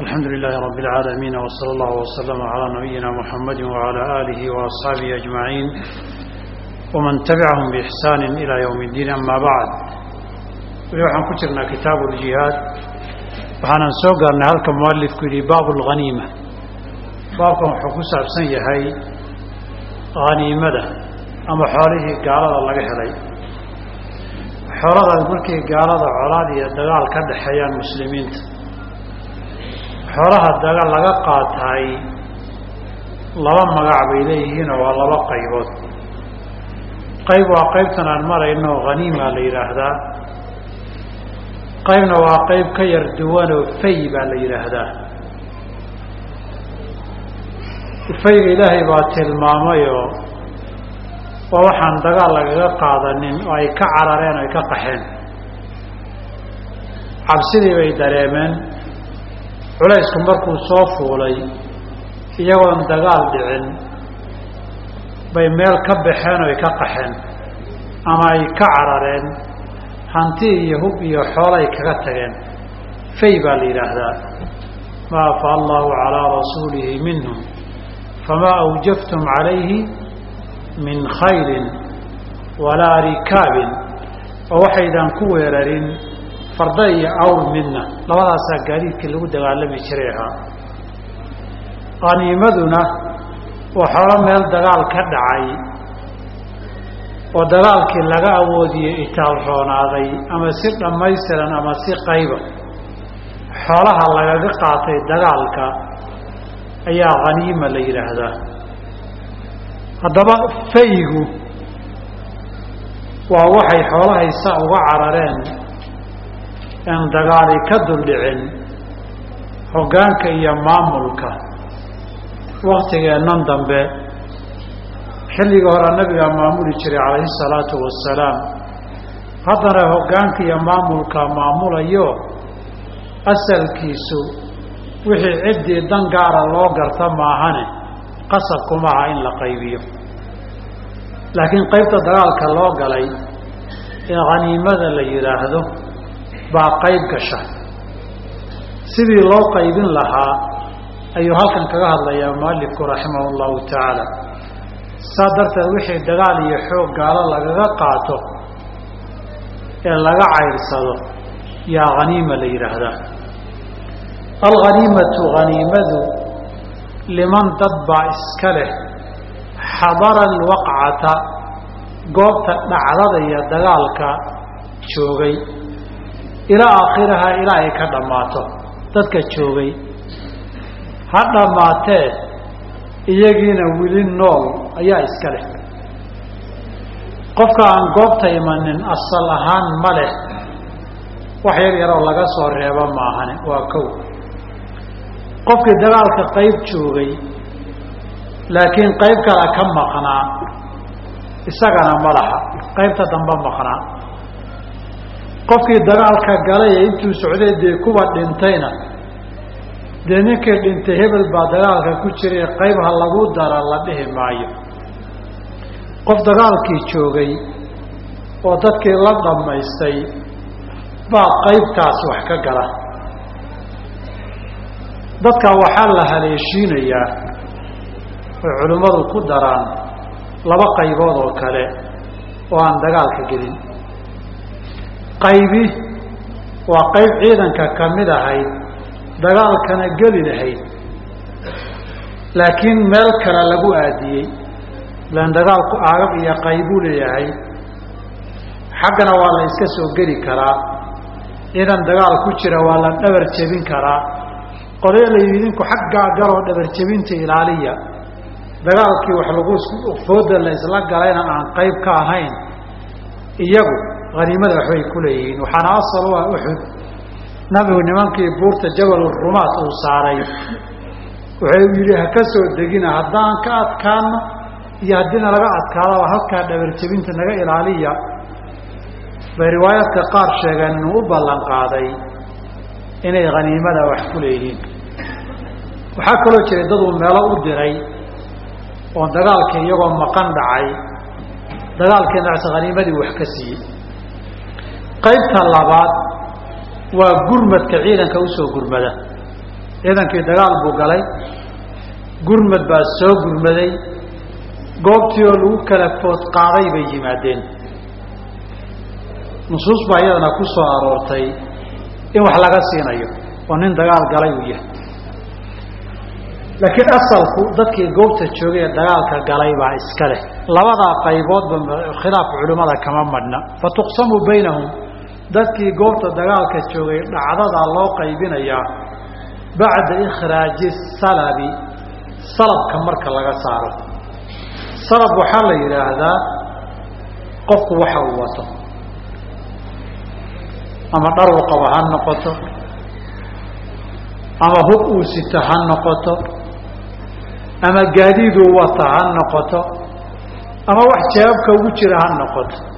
alxamdu lilaahi rabi اlcaalamiin wsala allah wslama calaa nabiyina muxamadi wcala aalihi waasxaabihi ajmaciin waman tabicahum biixsaani ilaa ywm اddiin ama bacd weli waxaan ku jirnaa kitaabu ljihaad waxaanan soo gaarnay halka mualifku yidhi baabu lhaniima baabkan wuxuu ku saabsan yahay haniimada ama xoolihii gaalada laga helay. Xooladaas markii gaalada colaad iyo dagaal ka dhexeeyaan muslimiinta xoolaha daga laga qaataay laba magac bay leeyihiinoo waa laba qaybood. Qayb waa qaybtan aan marayno haniima la yidhaahdaa qaybna waa qayb ka yar duwanoo fay baa la yidhaahdaa fayga ilaahay baa tilmaamayoo waa waxaan dagaal lagaga qaadanin oo ay ka carareen ay ka qaxeen. Cabsidii bay dareemeen culaysku markuu soo fuulay iyagoon dagaal dhicin bay meel ka baxeen oo ay ka qaxeen ama ay ka carareen hanti iyo hub iyo xoolay kaga tageen. Fay baa la yidhaahdaa. Ma afa allahu calaa rasuulihi minhum famaa awjaftum calayhi min khayrin walaa rikaabin. Oo waxaydan ku weerarin farda iyo awr midna. Labadaasaa gaadiidkii lagu dagaalami jiray ahaa. Qaniimaduna waa xoolo meel dagaal ka dhacay oo dagaalkii laga awoodiyey itaal roonaaday ama si dhammaystiran ama si qayba. Xoolaha lagaga qaatay dagaalka ayaa khaniima la yidhaahdaa haddaba fayigu waa waxay xoolahaysa uga carareen in dagaali ka duldhicin hoggaanka iyo maamulka waktigeennan dambe. Xilligii hore nabigaa maamuli jiray calayhi salaatu wasalaam haddana hoggaanka iyo maamulka maamulayo asalkiisu wixii ciddii dan gaara loo garta maahane qasab kumaha in la qaybiyo. Laakiin qaybta dagaalka loo galay ee khaniimada la yidhaahdo baa qayb gasha. Sidii loo qaybin lahaa ayuu halkan kaga hadlayaa mualifku raximahu llahu tacaala. Saa darteed wixii dagaal iyo xoog gaalo lagaga qaato ee laga cayrsado yaa haniima la yidhaahdaa alghaniimatu haniimadu liman dad baa iska leh xadara alwaqcata goobta dhacdada iyo dagaalka joogay ilaa aakhirahaa ilaa ay ka dhammaato. Dadka joogay ha dhammaatee iyagiina weli nool ayaa iska leh. Qofka aan goobta imanin asal ahaan ma leh. Wax yar yaroo laga soo reebo maahane waa kow. Qofkii dagaalka qayb joogay laakiin qayb kale ka maqnaa isagana ma laha. Qaybta dambe maqnaa qofkii dagaalka galay ee intuu socday dee kuwa dhintayna dee ninkii dhintay hebel baa dagaalka ku jiray qayb ha lagu dara la dhihi maayo. Qof dagaalkii joogay oo dadkii la dhammaystay baa qaybtaas wax ka gala. Dadka waxaa la haleeshiinayaa oy culimmadu ku daraan laba qaybood oo kale oo aan dagaalka gelin qaybi waa qayb ciidanka ka mid ahayd dagaalkana geli lahayd. Laakiin meel kale lagu aadiyey ilaan dagaalku aagab iyo qaybuu leeyahay. Xaggana waa la iska soo geli karaa. Ciidan dagaal ku jira waa la dhabar jebin karaa. Qolyo la yidhi idinku xaggaa galoo dhabar jebinta ilaaliya. Dagaalkii wax lagu fooda la isla galayna aan qayb ka ahayn. Iyagu haniimada waxbay ku leeyihiin. Waxaana asal u ah uxud nabigu nimankii buurta jabal rumaat uu saaray. Wuxuu yidhi ha ka soo degina haddaan ka adkaano iyo haddiina laga adkaadaba halkaa dhabar jebinta naga ilaaliya. Bay riwaayaadka qaar sheegeen inuu u ballan qaaday inay haniimada wax ku leeyihiin. Waxaa kaloo jiray daduu meelo u diray oo dagaalkii iyagoo maqan dhacay. Dagaalkii nacsi haniimadii wax ka siiyey qaybta labaad waa gurmadka ciidanka u soo gurmada. Ciidankii dagaal buu galay gurmad baa soo gurmaday goobtii oo lagu kala food qaaday bay yimaadeen. Nusuus baa iyadana ku soo aroortay in wax laga siinayo oo nin dagaal galay uu yahay. Laakiin asalku dadkii goobta joogay ee dagaalka galay baa iska leh. Labadaa qayboodba khilaaf culimmada kama madhna. Fa tuqsamu baynahum dadkii goobta dagaalka joogay dhacdadaa loo qaybinayaa bacda ikhraaji salabi salabka marka laga saaro. Salab waxaa la yidhaahdaa qofku waxa uu wato. Ama dharuu qabo ha noqoto. Ama hub uu sito ha noqoto. Ama gaadiiduu wata ha noqoto. Ama wax jawaabka ugu jira ha noqoto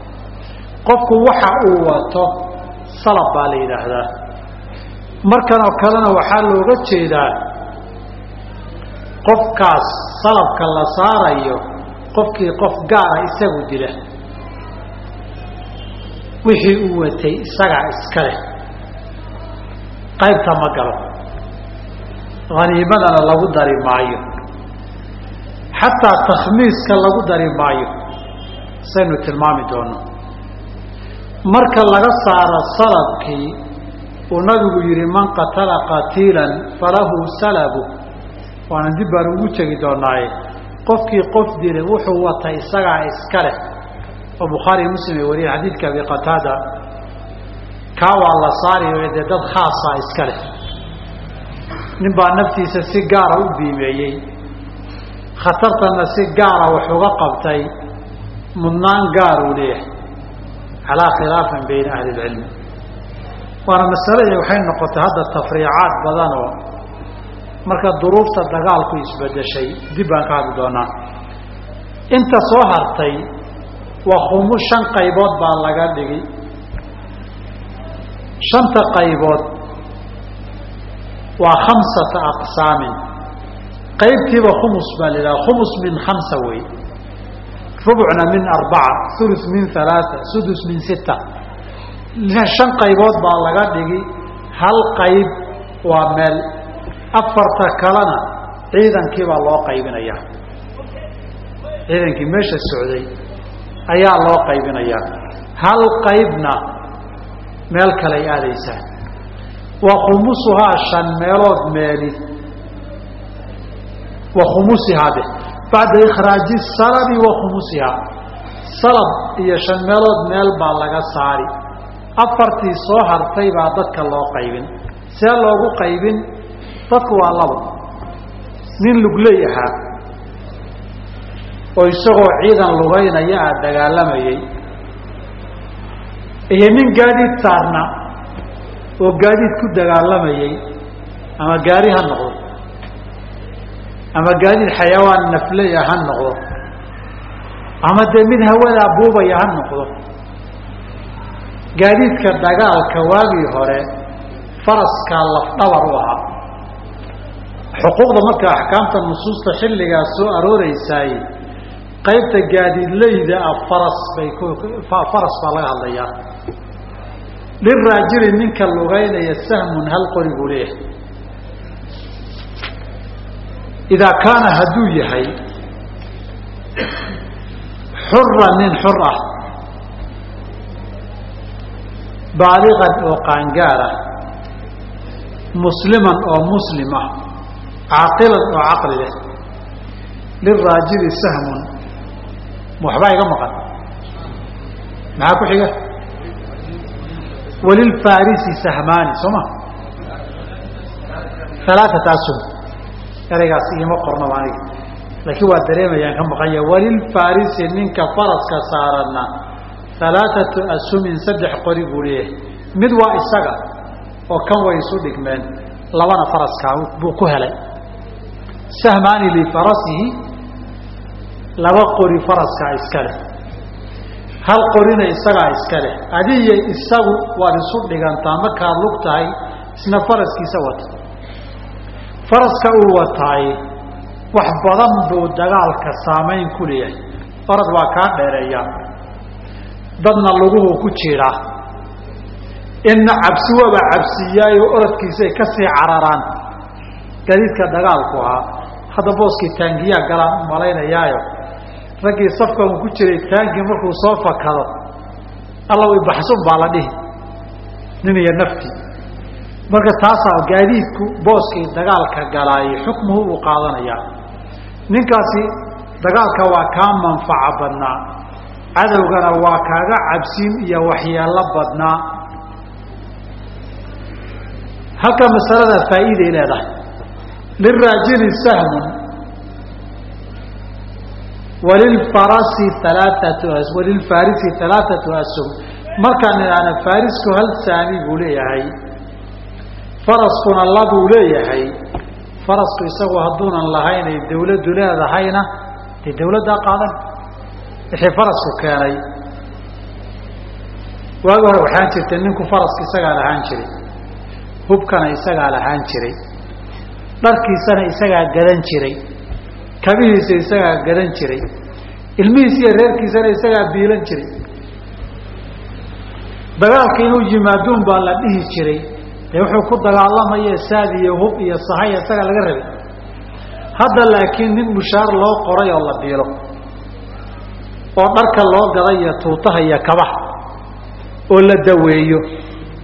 qofku waxa uu wato salab baa la yidhaahdaa. Markanoo kalena waxaa looga jeedaa qofkaas salabka la saarayo qofkii qof gaara isagu dila. Wixii uu watay isagaa iska leh. Qaybta ma galo. Haniimadana lagu dari maayo. Xataa takhmiiska lagu dari maayo. Saynu tilmaami doono marka laga saaro salabkii uu nabigu yihi man qatala qatiilan falahu salabu. Waana dib baan ugu tegi doonaaye qofkii qof dilay wuxuu watay isagaa iska leh. Oo bukhaari muslim ay wariyeen xadiidka abi qataada kaa waa la saariyo dee dad khaasa iska leh. Nin baa naftiisa si gaara u biimeeyey khatartana si gaara wax uga qabtay mudnaan gaar uu leeyahay calaa khilaafin bayna ahli ilcilmi. Waana masale waxay noqotay hadda tafriicaad badanoo marka duruufta dagaalku isbedeshay dib baan ka hadli doonaa. Inta soo hartay waa khumus shan qaybood baa laga dhigi shanta qaybood waa khamsata aqsaamin qaybtiiba khumus baa la yidhaha khumus min khamsa wey rubcna min arbaca ulu min alaaa sudus min sita shan qaybood baa laga dhigi hal qayb waa meel. Afarta kalena ciidankii baa loo qaybinayaa ciidankii meesha socday ayaa loo qaybinayaa hal qaybna meel kaley aadaysaa wa khumusuhaa shan meelood meeli. Wa khumusihaa de bacda ikhraaji salabi wa khumusihaa salab iyo shan meelood meel baa laga saari. Afartii soo hartay baa dadka loo qaybin. See loogu qaybin dadku waa labo. Nin lugley ahaa oo isagoo ciidan lugaynaya ah dagaalamayay. Iyo nin gaadiid saarna oo gaadiid ku dagaalamayay ama gaari ha noqdo ama gaadiid xayawaan nafleya ha noqdo. Ama dee mid hawadaa buubaya ha noqdo. Gaadiidka dagaalka waagii hore faraskaa lafdhabar u ahaa. Xuquuqda marka axkaamta nusuusta xilligaas soo arooreysaay qaybta gaadiidleyda ah faras bay faras baa laga hadlayaa. Liraajili ninka lugaynaya sahmun hal qori buu leeyahay idaa kaana hadduu yahay xura nin xur ah baaliqan oo qaangaar ah musliman oo muslim ah caaqilan oo caqli leh liraajili sahmun waxbaa iga maqan maxaa ku xiga walilfarisi sahmaani soo ma alaaata ashum ereygaas iima qornaba aniga laakiin waa dareemayaan ka maqanya walilfarisi ninka faraska saarana alaaatu ashumin saddex qori buu leeyahay. Mid waa isaga oo kan way isu dhigmeen labana faraskaa buu ku helay. Sahmaani lifarasihi laba qori faraskaa iska leh. Hal qorina isagaa iska leh. Adiya isagu waad isu dhigantaa markaad lug isna faraskiisa wata faraska uu wataay wax badan buu dagaalka saamayn ku leeyahay. Orad waa kaa dheereeyaa dadna luguhu ku jiraa inna cabsi waba cabsiiyaayo oradkiisay ka sii cararaan. Gaadiidka dagaalku ahaa. Hadda booskii taangiyaa galaan u malaynayaayo. Raggii safka uu ku jiray taangii markuu soo fakado alla baxsun baa la dhihi. Nin iyo naftii marka taasaa gaadiidku booskii dagaalka galaayay xukmuhu uu qaadanayaa ninkaasi dagaalka waa kaa manfaco badnaa. Cadowgana waa kaaga cabsiin iyo waxyeelo badnaa. Halka masalada faa'iiday leedahay. Liraajili sahmun. Walilfarasi alaaatu walilfarisi alaaatu ashum markaan idhaahna farisku hal saami buu leeyahay faraskuna labuu leeyahay farasku isagu hadduunan lahaynay dawladdu leedahayna dee dawladdaa qaadan? Wixii farasku keenay. Waagi hore waxaan jirtay ninku faraska isagaa lahaan jiray. Hubkana isagaa lahaan jiray. Dharkiisana isagaa gadan jiray. Kabihiisa isagaa gadan jiray. Ilmihiisa iyo reerkiisana isagaa biilan jiray. Dagaalka inuu yimaaduun baa la dhihi jiray dee wuxuu ku dagaalamaya saad iyo hub iyo sahay isagaa laga rabay. Hadda laakiin nin mushaar loo qoray oo la biilo oo dharka loo gaday iyo tuutaha iyo kabaha oo la daweeyo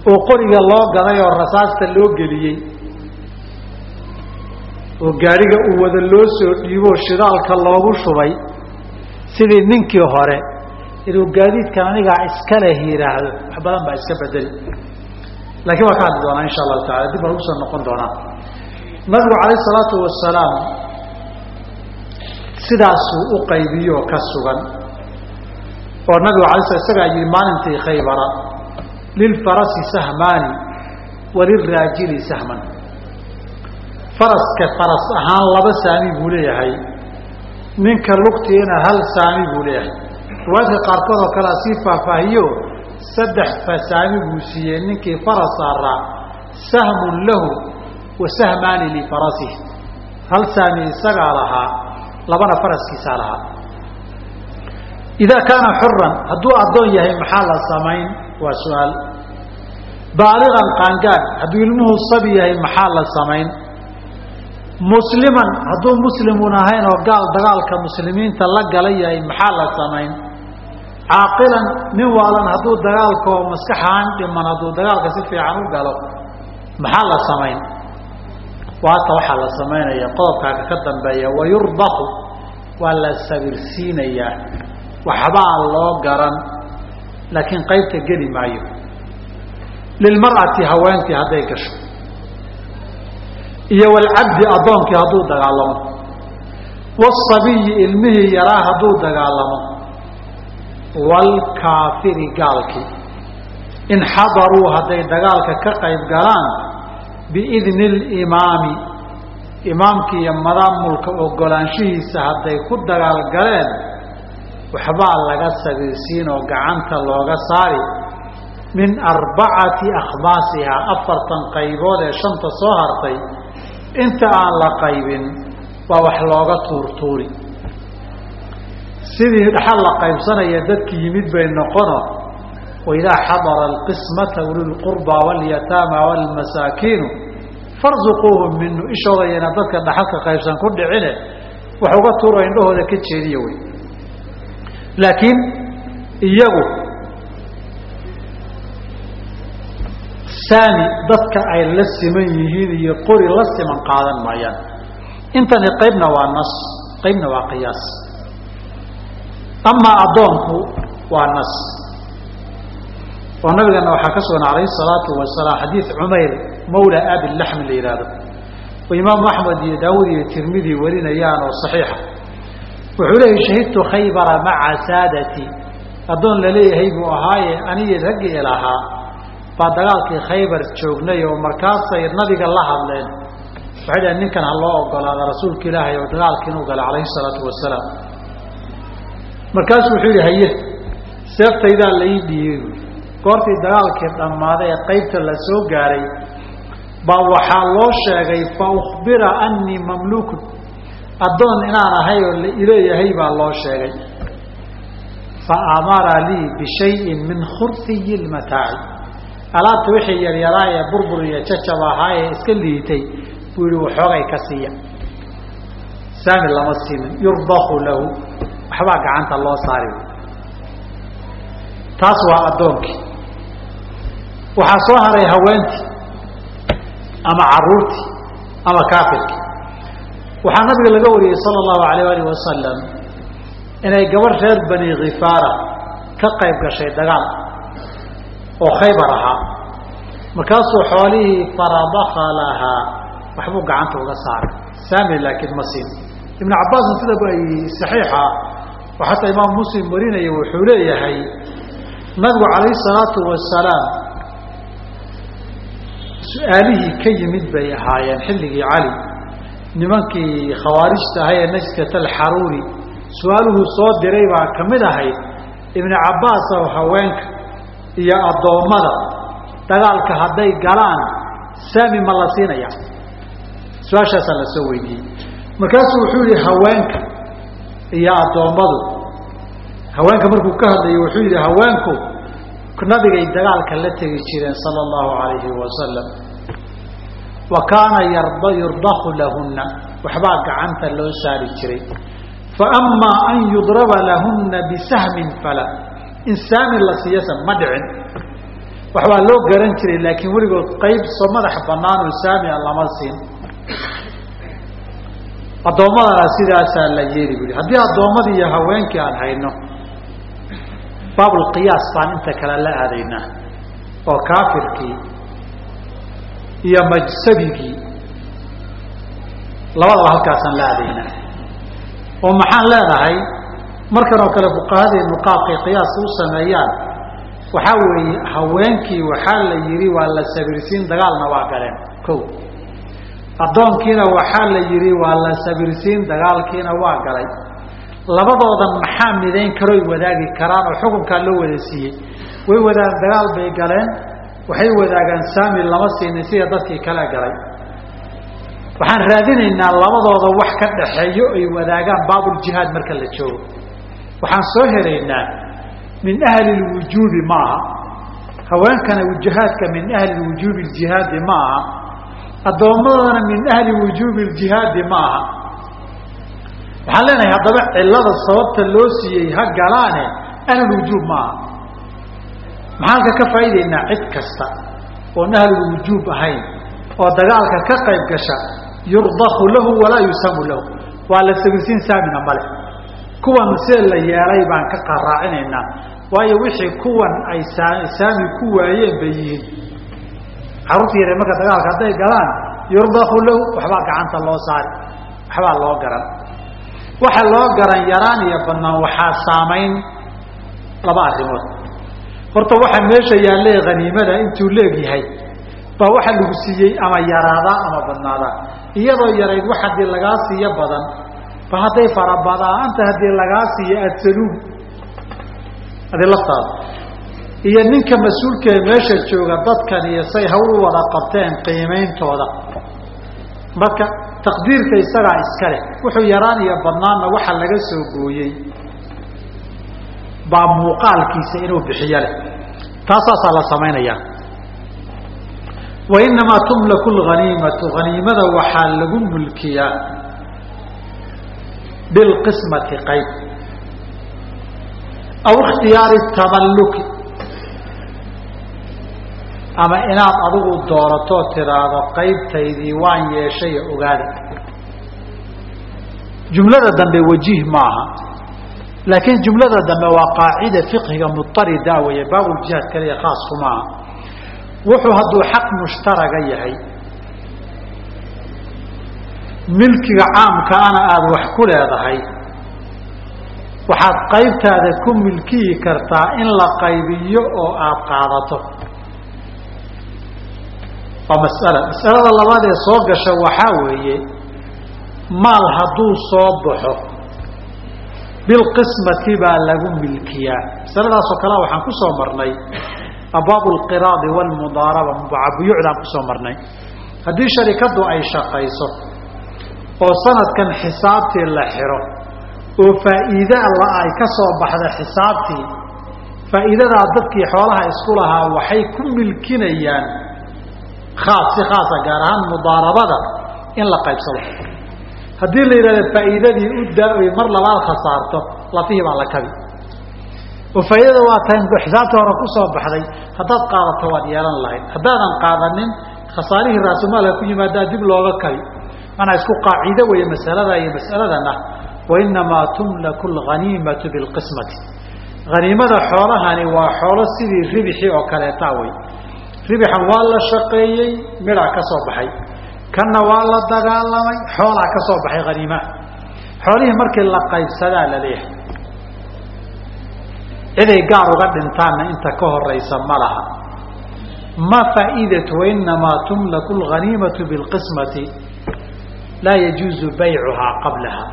oo qoriga loo gaday oo rasaasta loo geliyey oo gaadhiga uu wada loo soo dhiiboo shidaalka loogu shubay sidii ninkii hore inuu gaadiidkan anigaa iska leh yidhaahdo wax badan baa iska bedeli laakiin waa ka hadli doonaa insha allahu tacala dib baan ugu soo noqon doonaa. Nabigu calayh isalaatu wasalaam sidaasuu u qaybiyo ka sugan oo nabigu alay sl isagaa yihi maalintii khaybara lilfarasi sahmaani waliraajili sahman. Faraska faras ahaan laba saami buu leeyahay ninka lugtiina hal saami buu leeyahay. Riwaayadka qaarkood oo kalea sii faahfaahiyo saddex fasaami buu siiyey ninkii faras saaraa sahmun lahu wa sahmaani lifarasih hal saami isagaa lahaa labana faraskiisaa lahaa. Idaa kaana xuran hadduu addoon yahay maxaa la samayn? Waa su'aal. Baaligan qaangaan hadduu ilmuhu sabi yahay maxaa la samayn? Musliman hadduu muslimun ahayn oo gaal dagaalka muslimiinta la gala yahay maxaa la samayn caaqilan nin waalan hadduu dagaalka oo maskaxaan dhiman hadduu dagaalka si fiican u galo maxaa la samayn? Waata waxaa la samaynaya qodobkaaka ka dambeeya wayurbaku waa la sabirsiinayaa waxbaa loo garan laakiin qaybta geli maayo. Lilmar'ati haweentii hadday gasho iyo walcabdi addoonkii hadduu dagaalamo. Wasabiyi ilmihii yaraa hadduu dagaalamo waalkaafiri gaalkii. In xadaruu hadday dagaalka ka qayb galaan biidni alimaami imaamki iyo madaamulka ogolaanshihiisa hadday ku dagaal galeen waxbaa laga sabiirsiin oo gacanta looga saari. Min arbacati akhmaasihaa afartan qaybood ee shanta soo hartay inta aan la qaybin waa wax looga tuurtuuri sidii dhaxal la qaybsanaya dadki yimid bay noqono. Waidaa xadara alqismata ulilqurba walyataama waalmasaakiinu farzuquuhum minu ishoodayana dadka dhaxalka qaybsan ku dhicine wax uga tuuro indhahooda ka jeediya wey. Laakiin iyagu saami dadka ay la siman yihiin iyo qori la siman qaadan maayaan. Intani qaybna waa nas qaybna waa qiyaas amaa addoonku waa nas. Oo nabigana waxaa ka sugan alayhi salaatu wasalaam xadiid cumayr mawla abilaxmi la yihahdo oo imaamu axmed iyo daawud iyo tirmidi warinayaan oo saxiixa. Wuxuu leeyahy shahidtu khaybara maca saadati. Addoon la leeyahay buu ahaaye anigii raggii lahaa baa dagaalkii khaybar joognay oo markaasay nabiga la hadleen. Waxay dhaheen ninkan ha loo ogolaada rasuulka ilaahay oo dagaalkii inuu galay calayhi salaatu wasalaam markaasuu wuxuu yidhi haye seeftaydaa lai dhiiyey goortii dagaalkii dhammaaday ee qaybta la gaaray baa waxaa loo sheegay fa ukhbira annii mamluukun. Addoon inaan ahay oo la ileeyahay baa loo sheegay. Fa amara lii bishayin min khurfiyi lmataaci. Alaabta wixii yaryaraa ee burbur iyo jajab ahaa ee iska liitay buu yihi waxoogay ka siiya. Saami lama siinin yurdaku lahu waxbaa gacanta loo saari. Taas waa addoonkii waxaa soo haray haweentii ama caruurtii ama kaafirkii waxaa nabiga laga wariyey sala allahu alayh alih wasalam inay gabadh reer bani khifaara ka qayb gashay dagaal oo khaybar ahaa. Markaasuu xoolihii faradaka lahaa waxbuu gacanta uga saaray. Saami laakiin ma siin. Ibnu cabbaasna sida ay saxiixa xataa imaam muslim warinaya wuxuu leeyahay nabigu calayhi salaatu wasalaam su'aalihii ka yimid bay ahaayeen xilligii cali nimankii khawaarijta ahay ee najsat alxaruuri su'aaluhu soo diray baa ka mid ahayd ibnu cabbaas oo haweenka iyo addoommada dagaalka hadday galaan saami ma la siinaya. Su'aashaasaa la soo weydiiyey. Markaasuu wuxuu yihi haweenka iyo addoommadu. Haweenka markuu ka hadlayo wuxuu yihi haweenku nabigay dagaalka la tegi jireen sala allahu alayhi wasalam wa kaana yarda yurdaku lahunna. Waxbaa gacanta loo saari jiray. Fa amaa an yudraba lahunna bisahmin fala. In saami la siiyasa ma dhicin. Waxbaa loo garan jiray laakiin weligood qayb soo madax banaanoo saami a lama siin addoommadana sidaasaa la yeeli bui haddii addoommadii iyo haweenkii aan hayno baabulqiyaas baan inta kale la aadaynaa oo kaafirkii iyo majsabigii labadaba halkaasaan la aadaynaa oo maxaan leenahay markan oo kale fuqahadeenu qaabkay qiyaaska u sameeyaan waxaa weeye haweenkii waxaa la yidhi waa la sabirsiin dagaalna waa galeen. Ko addoonkiina waxaa la yidhi waa la sabirsiin dagaalkiina waa galay. Labadoodan maxaa midayn karoy wadaagi karaan oo xukunkaa loo wada siiyey? Way wadaan dagaal bay galeen. Waxay wadaagaan saami lama siinin sida dadkii kale galay. Waxaan raadinaynaa labadooda wax ka dhaxeeyo ay wadaagaan baabuljihaad marka la joogo. Waxaan soo helaynaa min ahli lwujuubi ma aha haweenkana jihaadka min ahli wujuubi ljihaadi ma aha addoommadana min ahli wujuubi ljihaadi ma aha waxaan leenahay haddaba cilada sababta loo siiyey ha galaane ahlulwujuub ma aha maxaan ka ka cid kasta oon ahlulwujuub ahayn oo dagaalka ka qayb gasha yurdaku lahu walaa yusamu lahu. Waa la sabirsiin saamina male kuwan see la yeelay baan ka qaraacinaynaa waayo wixii kuwan ay saami ku waayeen bay yihiin carruurta yare marka dagaalka hadday galaan yurdaku lahu waxbaa gacanta loo saari waxbaa loo garan. Waxa loo garan yaraan iyo badnaan waxaa saamayn laba arrimood. Horta waxa meesha yaalle haniimada intuu leegyahay baa waxa lagu siiyey ama yaraadaa ama badnaadaa iyadoo yarayd wax haddii lagaa siiyo badan ba hadday farabadaanta haddii lagaa siiyo aada saluug. Adi laftaada iyo ninka mas'uulkee meesha jooga dadkan iyo say hawl u wada qabteen qiimeyntooda. Marka taqdiirka isagaa iska leh wuxuu yaraan iyo badnaanna waxa laga soo gooyey baa muuqaalkiisa inuu bixiyo leh. Taasaasaa la samaynayaa. Wa inamaa tumlaku lhaniimatu haniimada waxaa lagu mulkiyaa bilqismati qayb. Aw ikhtiyaari tamalluki ama inaad adigu dooratoo tiraahdo qaybtaydii waan yeeshay ogaada. Jumlada dambe wajiih maaha laakiin jumlada dambe waa qaacida fiqhiga mutarida weeye baabuljihaad kaliya khaasku maaha. Wuxuu hadduu xaq mushtaraga yahay milkiga caamkaana aada wax ku leedahay waxaad qaybtaada ku milkiyi kartaa in la qaybiyo oo aada qaadato waa mas'ala. Mas'alada labaad ee soo gasha waxaa weeye maal hadduu soo baxo bilqismati baa lagu milkiyaa. Masaladaasoo kale waxaan ku soo marnay abwaabu alqiraadi waalmudaaraba mubacabuyucdaan ku soo marnay. Haddii sharikaddu ay shaqayso oo sanadkan xisaabtii la xiro oo faa'iide alla ay ka soo baxda xisaabtii faa'iidadaa dadkii xoolaha isku lahaa waxay ku milkinayaan khaas si khaasa gaar ahaan mudaarabada in la qaybsado haddii la yidhahdo faa'iidadii u daa-oy mar labaad khasaarto lafihii baa la kabi oo faa'iidada waa tan xisaabta hore ku baxday haddaad qaadato waad yeelan lahayd haddaadan qaadanin khasaarihii raasumaalka ku yimaadaa dib looga kabi manaa isku qaacido weeye masalada iyo masaladan wainamaa tumlaku alghaniimatu bilqismati haniimada xoolahani waa xoolo sidii ribixii oo kaleeta wey ribixan waa la shaqeeyey midhaa ka soo baxay. Kanna waa la dagaalamay xoolaa ka soo baxay haniimaha xoolihii markii la qaybsadaa la leeyahay. Ciday gaar uga dhintaanna inta ka horaysa ma laha. Ma faa'iidatu wainamaa tumlaku alghaniimatu bilqismati laa yajuuzu baycuhaa qablaha.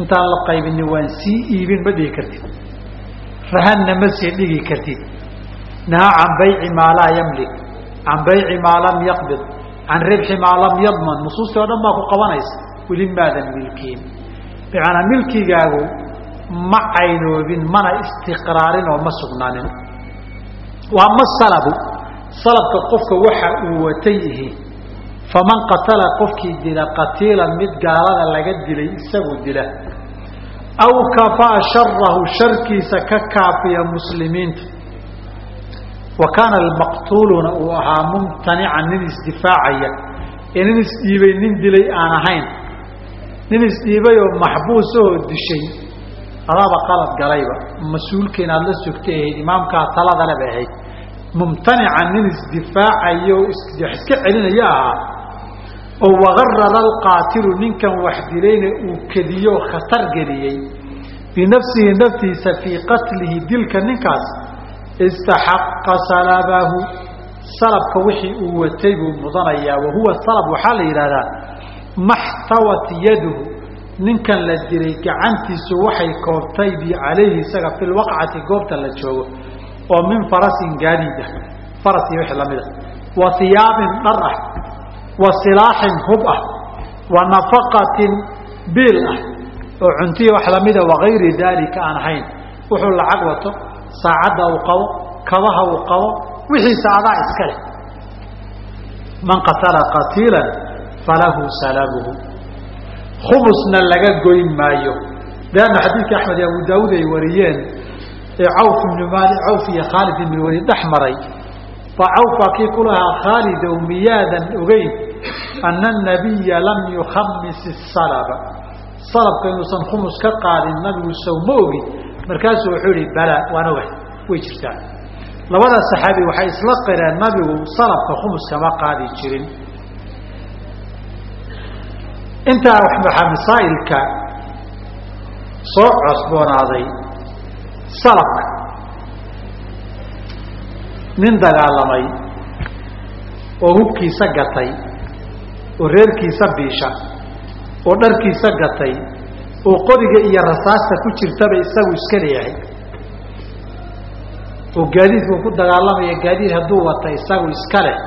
Intaan la qaybinin waan sii iibin ma dhihi kartid. Rahanna ma sii dhigi kartid nahaa can bayci maa laa yamlik. Can bayci maa lam yaqbid. Can ribxi maa lam yadman. Nusuustii o dhan baa ku qabanaysa. Weli maadan milkiin. Bimacnaa milkigaagu ma caynoobin mana istiqraarin oo ma sugnaanin. Waa ma salabu. Salabka qofka waxa uu watay ihi faman qatala qofkii dila qatiilan mid gaalada laga dilay isagu dila. Aw kafaa sharahu sharkiisa ka kaafiya muslimiinta wa kaana almaqtuuluna uu ahaa mumtanican nin isdifaacaya ee nin isdhiibay nin dilay aan ahayn. Nin isdhiibay oo maxbuus oo dishay. Adaaba qalad galayba mas'uulka inaad la sugta ahayd imaamkaa taladale ahayd. Mumtanican nin isdifaacayo iska celinaya ahaa. Oo wagarara alqaatilu ninkan wax dilayna uu kediyo khatar geliyey. Binafsihi naftiisa fii qatlihi dilka ninkaas istaxaqa salabahu. Salabka wixii uu watay buu mudanayaa. Wahuwa salab waxaa la yidhahdaa maxtawat yaduhu. Ninkan la dilay gacantiisu waxay koobtay bi calayhi isaga fi lwaqcati goobta la joogo oo min farasin gaadiida faras iyo wixii la mid a wa hiyaabin dhar ah. Wa silaaxin hub ah. Wa nafaqatin biil ah. Oo cuntiya wax lamida wagayri daalika aan ahayn. Wuxuu lacag wato saacadda uu qabo kabaha uu qabo wixiisa adaa iska leh. Man qatala qatiila falahu salabuhu khumusna laga goyn maayo. Leanna xadiidkii axmed iyo abu daawuud ay wariyeen ee cawf ibnu maali cawf iyo khaalid ibn waliid dhex maray. Fa cawfaa kii ku lahaa khaalidow miyaadan ogeyn ana anabiya lam yukhamis isalaba salabka inuusan khumus ka qaadin nabigu sow ma ogi markaasuu wuxuu yihi bala waana wa way jirtaa. Labada saxaabi waxay isla qireen nabigu salabka khumus kama qaadi jirin. Intaa waxaa masaa'ilka soo cosboonaaday salabka nin dagaalamay oo hubkiisa gatay oo reerkiisa biisha oo dharkiisa gatay oo qoriga iyo rasaasta ku jirtaba isagu iska leeyahay. oo gaadiidku ku dagaalamaya gaadiid hadduu wata isagu iska leh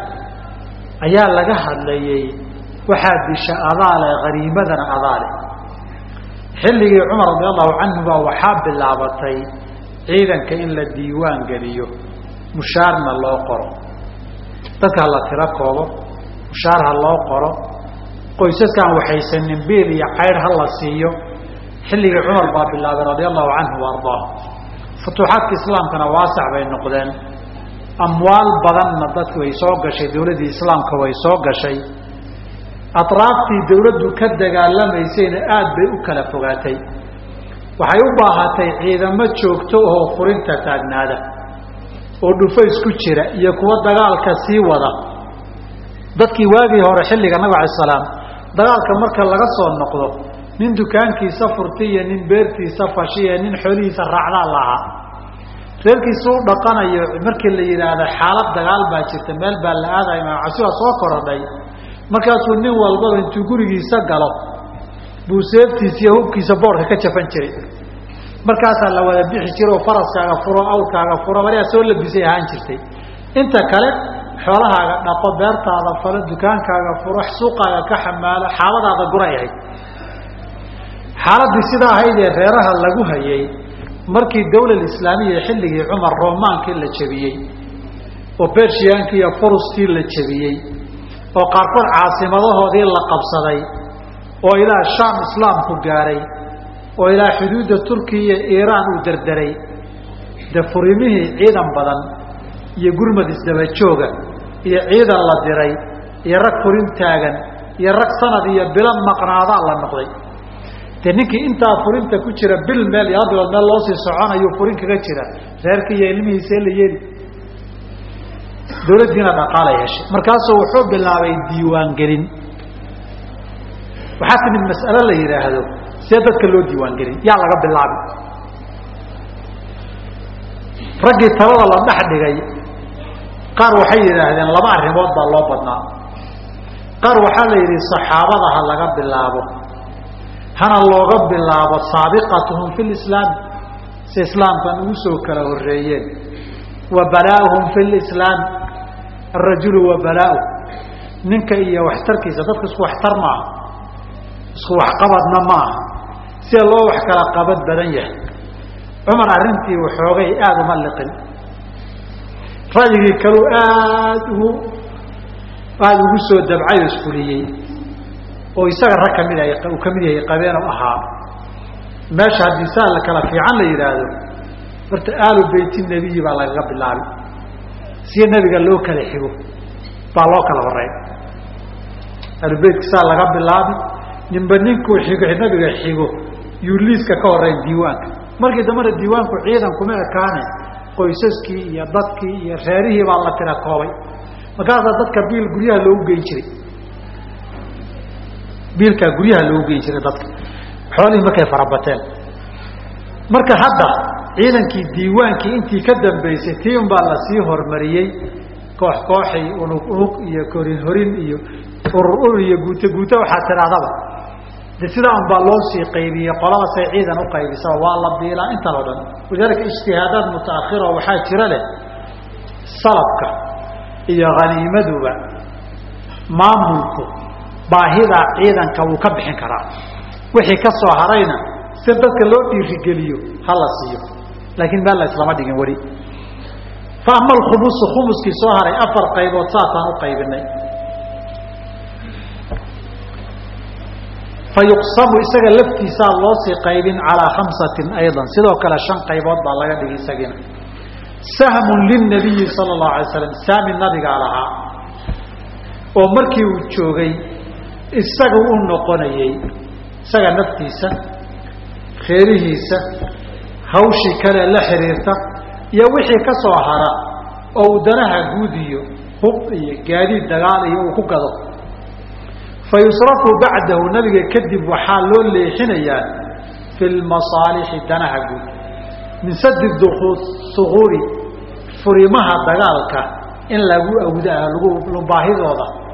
ayaa laga hadlayey waxaa bisha adaale haniimadana adaale xilligii cumar radi allahu canhu baa waxaa bilaabatay ciidanka in la diiwaan geliyo mushaarna loo qoro. Dadka la tiro koobo mushaar ha loo qoro. Qoysaskaan waxaysanin biil iyo caydh ha la siiyo xilligii cumar baa bilaabay radia allahu canhu wa futuuxaadka islaamkana waasac bay noqdeen. Amwaal badanna dadki way soo gashay dawladdii islaamka way soo gashay. Atraaftii dawladdu ka dagaalamaysayna aad bay u kala fogaatay. Waxay u baahatay ciidamo joogto oo furinta taagnaada oo dhufays ku jira iyo kuwa dagaalka sii wada. Dadkii waagii hore xilliga nabig alay salaam dagaalka marka laga soo noqdo nin dukaankiisa furtay iyo nin beertiisa fashi iyo nin xoolihiisa raacdaa lahaa. Reerkiisa u dhaqanayo markii la yidhaahda xaalad dagaal baa jirta meel baa la aadaya macasiba soo korodhay. Markaasuu nin walbaba intuu gurigiisa galo buu seeftiisa iyo hubkiisa boorka ka jafan jiray. Markaasaa la wada bixi jira oo faraskaaga furo awrkaaga furo waliaa soo labisay ahaan jirtay. Inta kale xoolahaaga dhaqo beertaada falo dukaankaaga furo suuqaaga ka xamaalo xaabadaada guray ahayd xaaladii sidaa ahayd ee reeraha lagu hayay markii dawlad islaamiya xilligii cumar roomaankii la jebiyey oo bershiyankii iyo furuskii la jebiyey oo qaarkood caasimadahoodii la qabsaday oo ilaa shaam islaamku gaaray oo ilaa xuduudda turkiya iyo iiraan uu derderay de furimihii ciidan badan iyo gurmad isdabajooga iyo ciidan la diray iyo rag furin taagan iyo rag sanad iyo bilo maqnaadaa la noqday de ninkii intaa furinta ku jira bil meel iyo haddigood meel loo sii soconayuu furin kaga jira. Reerka iyo ilmihiisee la yeeli. Dawladdiina dhaqaalay heshay markaasuu wuxuu bilaabay diiwaangelin. Waxaa timid mas'alo la yidhaahdo see dadka loo diiwaangelin. Yaa laga bilaabi. Raggii talada la dhex dhigay qaar waxay yidhaahdeen laba arrimood baa loo badnaa. Qaar waxaa la yidhi saxaabada ha laga bilaabo hana looga bilaabo saabiqatuhum fi lislaam si islaamkan ugu soo kala horeeyeen wa balaa'uhum fi lislaam arajulu wa balaa'u ninka iyo waxtarkiisa dadka isku waxtar maaha. Isku waxqabadna maaha. Sida loo wax kala qabad badan yahay? Cumar arrintii waxoogay aada uma liqin. Ra'yigii kaluu aada ugu aada ugu soo dabcay oo isfuliyey oo isaga rag ka mid a uu ka mid yahay qabeen oo ahaa. Meesha haddii saa la kala fiican la yidhaahdo horta aalu beyti nebiyi baa lagaga bilaabi si nebiga loo kala xigo baa loo kala horeyn aalubeytka saa laga bilaabi ninba ninkuu xigo nabiga xigo yuu liiska ka horeyn diiwaanka. Markii dambena diiwaanku ciidan ekaane qoysaskii iyo dadkii iyo reerihii baa la tira koobay. Markaasaa dadka biil guryaha loogu geyn jiray biilkaa guryaha loogu geyn jiray dadka. Xoolihii markay farabateen. Marka hadda ciidankii diiwaankii intii ka dambaysay tii un baa la sii hormariyey. Koox kooxay unug unug iyo korin horin iyo urur urur iyo guuto guuto waxaa tidhahdaba de sidaa un baa loo sii qaybiyey qoladaasay ciidan u qaybisaba waa la biilaa intan oo dhan walidaalika ijtihaadaad mutaakhira waxaa jira leh salabka iyo haniimaduba maamulku baahida ciidanka wuu ka bixin karaa. Wixii ka soo harayna si dadka loo dhiirigeliyo ha la siiyo. Laakiin meel la islama dhigin weli. Fa ama alkhumusu khumuskii soo haray afar qaybood saasaan u qaybinay. Fa yuqsamu isaga laftiisaa loo sii qaybin calaa khamsatin aydan. Sidoo kale shan qaybood baa laga dhigay isagiina sahmun lilnabiyi sala allahu alay slam saami nabigaa lahaa. Oo markii uu joogay isaga u noqonayey isaga naftiisa reerihiisa hawshii kale la xiriirta iyo wixii ka soo hara oo uu danaha guud iyo hub iyo gaadiid dagaal iyo uu ku gado. Fa yusrafu bacdahu nabiga kadib waxaa loo leexinayaa fi lmasaalixi danaha guud. Min sadi suquuri furimaha dagaalka in lagu awdaa baahidooda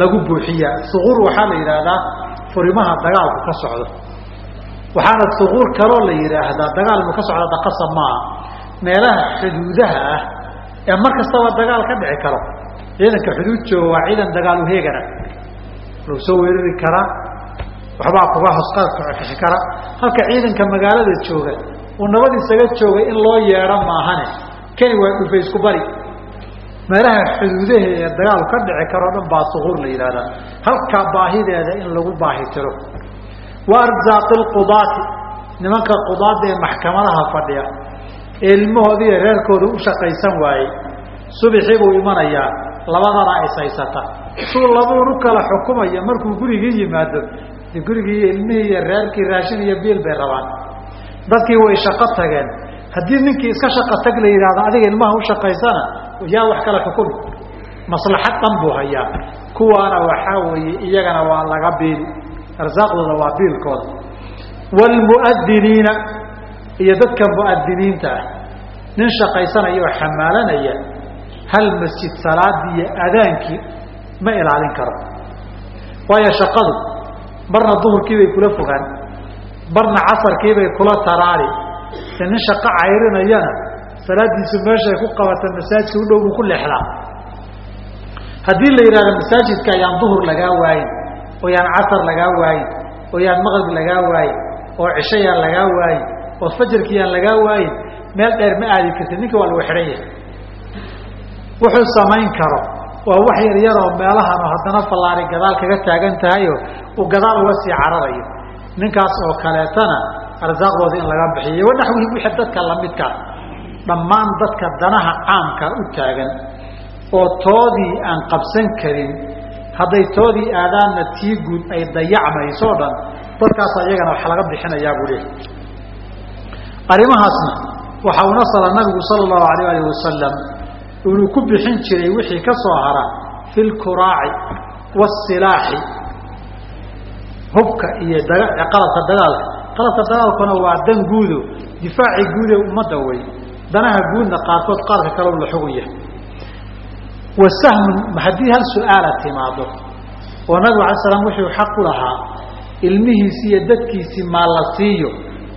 lagu buuxiyaa suquur waxaa la yidhaahdaa furimaha dagaalku ka socdo. Waxaana suquur kaloo la yidhaahdaa dagaalmu ka socda daqasab maaha. Meelaha xuduudaha ah ee mar kastaba dagaal ka dhici karo. Ciidanka xuduud jooga waa ciidan dagaal uheegana lagu soo weerari karaa waxbaa kuga hoskaxi kara. Halka ciidanka magaalada jooga uu nabad isaga joogay in loo yeedho maahane. Keni waa dhufa isku bari meelaha xuduudaha ee dagaalu ka dhici karoo dhan baa suquur la yidhahdaa halkaa baahideeda in lagu baahi tiro wa arzaaqi lqudaati nimanka qudaada ee maxkamadaha fadhiya ee ilmahoodii iyo reerkooda u shaqaysan waayey subixii buu imanayaa labadana is haysata suu labuun u kala xukumaya markuu gurigii yimaado gurigii iyo ilmihii iyo reerkii raashin iyo biil bay rabaan. Dadkii way shaqo tageen. Haddii ninkii iska shaqo tag la yidhahdo adiga ilmaha u shaqaysana yaa wax kala xukumi maslaxad dhan buu hayaa. Kuwaana waxaa weeye iyagana waa laga biili arsaaqdooda waa biilkooda. Waalmu'adiniina iyo dadka mu'adiniinta ah. Nin shaqaysanaya oo xamaalanaya hal masjid salaadii iyo adaankii ma ilaalin karo. Waayo shaqadu barna duhurkii bay kula fogaan. Barna casarkii bay kula taraari nin shaqo cayrinayana salaadiisu meeshay ku qabata masaajidka u dhow buu ku leexdaa. Haddii la yidhahdo masaajidka ayaan duhur lagaa waayin oo yaan casar lagaa waayin oo yaan maqrib lagaa waayin oo cisho lagaa waayin oo fajarki yaan lagaa waayin meel dheer ma aadi kartid. Ninka waa lagu xidhan yahay. Wuxuu samayn karo. Waa wax yar yaroo meelahanoo haddana fallaari gadaal kaga taagan tahayo uu gadaal uga sii cararayo. Ninkaas oo kaleetana arsaaqdooda in laga bixiyo. Wanaxwihi wixii dadka lamidka dhammaan dadka danaha caamka u taagan oo toodii aan qabsan karin hadday toodii aadaanna tii guud ay dayacmayso o dhan dadkaas ayagana wax laga bixinayaa buu leehay arrimahaasna waxaa u nasala nabigu sala allahu alayh alih wasalam inuu ku bixin jiray wixii ka soo hara fi lkuraaci waasilaaxi hubka iyo qalabka dagaalka. Qalabka dagaalkuna waa dan guudo difaaci guude ummadda wey danaha guudna qaarkood qaarka kale la xugun yahay. Wa sahmun haddii hal su'aala timaado oo nabigu alay slam wuxuu xaq u lahaa ilmihiisi iyo dadkiisii maa la siiyo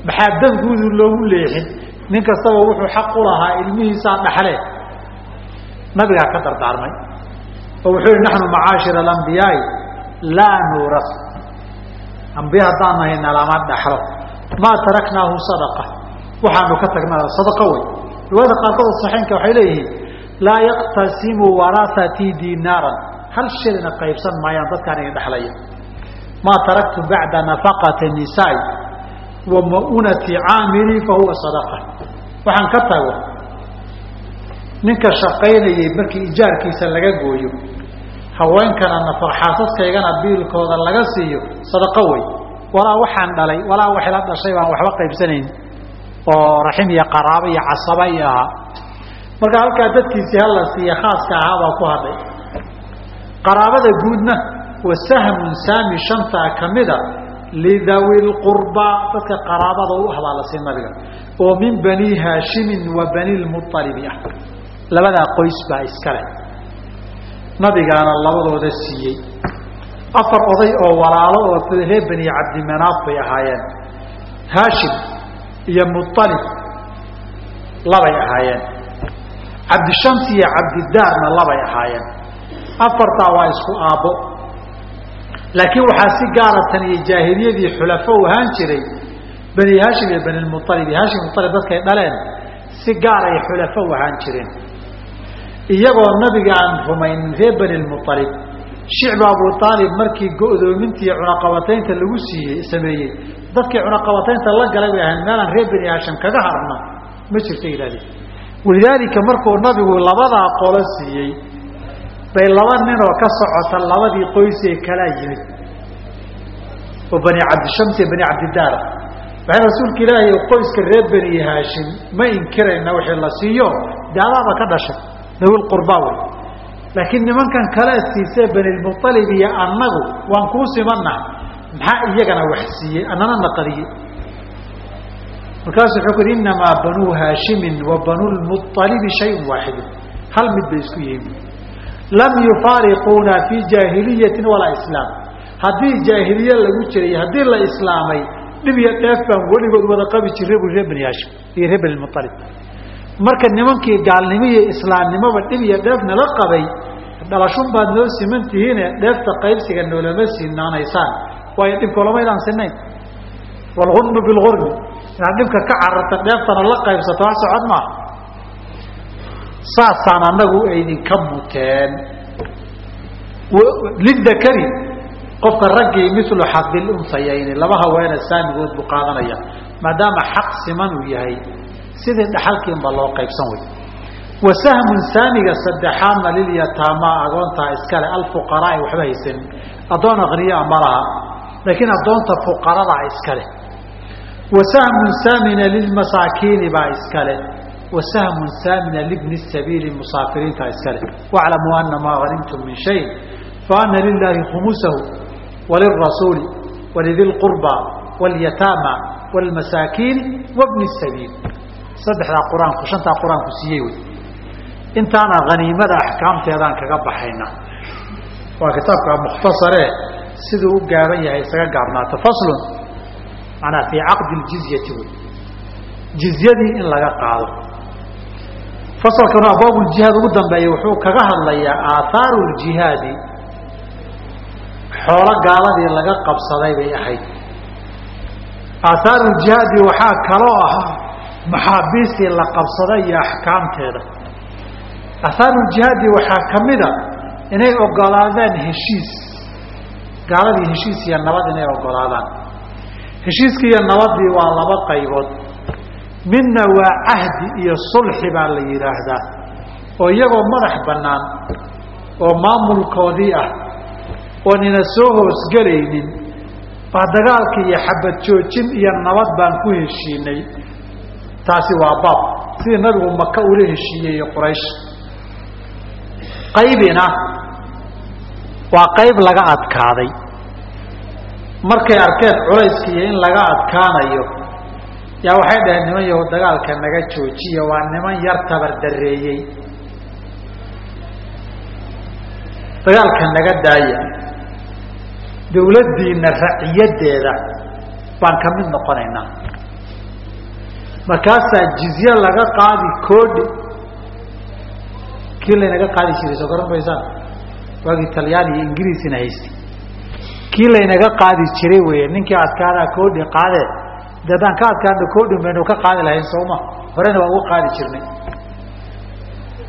maxaa dan guudu loogu leexin? Nin kastaba wuxuu xaq u lahaa ilmihiisaa dhaxle. Nabigaa ka dardaarmay oo wuxuu yihi naxnu macaashir alambiyaai laa nuuras. Ambiye haddaan nahayna lama dhaxlo. Maa taraknaahu sadaqa. Waxaanu ka tagnaa sadaqa wey riwaayada qaarkood saxiinka waxay leeyihiin laa yaqtasimu waraahatii dinaaran. Hal shilina qaybsan maayaan dadkaan iga dhexlaya maa taraktu bacda nafaqati nisaai wa maunati caamilii fa huwa sadaqa. Waxaan ka tago ninka shaqaynayay markii ijaarkiisa laga gooyo haweenkana nafa xaasaskaygana biilkooda laga siiyo sadaqo wey walaa waxaan dhalay walaa wax la dhashay baan waxba qaybsanayn oo raxim iyo qaraabo iyo casaba i ahaa marka halkaa dadkiisii hala siiya khaaska ahaabaa ku hadhay. Qaraabada guudna wa sahmun saami shantaa kamida lidawi lqurbaa dadka qaraabada u ah baa la siin nabiga. Oo min bani haashimin wa bani lmualibi ah. Labadaa qoys baa iskale nabigaana labadooda siiyey. Afar oday oo walaalo oo reer bani cabdimanaaf bay ahaayeen. Haashim iyo mualib labay ahaayeen. Cabdishamsi iyo cabdidaarna labay ahaayeen. Afartaa waa isku aabbo. Laakiin waxaa si gaara tan iyo jaahiliyadii xulafo u ahaan jiray bani haashim iyo bani lmualib iyo haashim mualib dadkay dhaleen si gaar ay xulafo u ahaan jireen. Iyagoo nabiga aan rumaynin reer bani lmualib shicba abu aalib markii go'doomintii cunaqabataynta lagu siiyey sameeyey dadkii cunaqabataynta la galay bay ahayn meelaan reer bani haashim kaga harna ma jirta ilaali. Walidaalika markuu nabigu labadaa qolo siiyey bay laba ninoo ka socota labadii qoysee kalaa yimid. Oo bani cabdishamsi iyo bani cabdidaara waxay rasuulka ilaahay qoyska reer bani haashim ma inkirayna wixii la siiyo dee adaaba ka dhashay dawil qurbaa wey. Laakiin nimankan kale siisee banilmualib iyo annagu waan kuu simannaha maxaa iyagana wax siiyey? Annana naqadiye markaasu wuxuu ku yidhi innamaa banuu haashimin wa banuu lmualibi shayun waaxidun hal mid bay isku yihiin lam yufaariquuna fii jaahiliyatin walaa islaam. Haddii jaahiliye lagu jiray haddii la islaamay dhib iyo dheef baan weligood wada qabi jiray bu reer bani haashim iyo reer bani mualib marka nimankii gaalnimo iyo islaamnimoba dhib iyo dheef nala qabay dhalashun baad noo siman tihiine dheefta qaybsiga noolama sinaanaysaan waayo dhibkoolamaydaan sinayn walgurmu bilgurmi inaad dhibka ka cararta dheeftana la qaybsato wax socod maaha saasaan anagu aydinka muteen. Lidakari qofka raggii milu xadil unsayayni laba haweene saamigood buu qaadanaya maadaama xaq siman uu yahay. Sidii dhaxalkiinba loo qaybsan wey wa sahmun saamiga saddexaadna lilyataama agoontaa iskale alfuqaraai waxba haysanin addoon akniyaa ma laha laakiin addoonta fuqaradaa iskale wa sahmun saamina lilmasaakiini baa iskale wa sahmun saamina libni sabiili musaafiriinta iskale waclamuu ana maa hanimtum min shayin faana lilaahi khumusahu walirasuuli walidi lqurba walyataama wlmasaakiini wabni sabiil. Saddexdaa qur'aanku shantaa qur'aanku siiyey wey. Intaana haniimada axkaamteedaan kaga baxayna. Waa kitaabka mukhtasare siduu u gaaban yahay isaga gaabnaata faslun manaa fii caqdi ljizyati wey. Jizyadii in laga qaado. Fasalkanu abwaabuljihaad ugu dambeeya wuxuu kaga hadlayaa aahaaru ljihaadi xoolo gaaladii laga qabsaday bay ahayd. Aahaaru ljihaadi waxaa kaloo ahaa maxaabiistii la qabsaday iyo axkaamteeda. Aahaaru ljihaadi waxaa ka mida inay ogolaadaan heshiis gaaladii heshiis iyo nabad inay ogolaadaan. Heshiiskii iyo nabadii waa laba qaybood. Midna waa cahdi iyo sulxi baa la yidhaahdaa oo iyagoo madax bannaan oo maamulkoodii ah oon ina soo hoosgelaynin baa dagaalka iyo xabad joojin iyo nabad baan ku heshiinay. Taasi waa baab. Sidii nabigu maka ula heshiiyey quraysh. Qaybina waa qayb laga adkaaday. Markay arkeen culayskiiyo in laga adkaanayo yaa waxay dhaheen niman yahu dagaalka naga joojiya waa niman yar tabar dareeyey. Dagaalka naga daaya dawladdiina raciyaddeeda baan ka mid noqonaynaa markaasaa jizye laga qaadi koodhi kii laynaga qaadi jiray soo garan waagii talyaani iyo ingiriisina haystay. Kii laynaga qaadi jiray wey ninkii adkaanaa koodhi qaade de haddaan ka adkaano koodhi maynu ka qaadi lahayn sooma horena waa uga qaadi jirnay.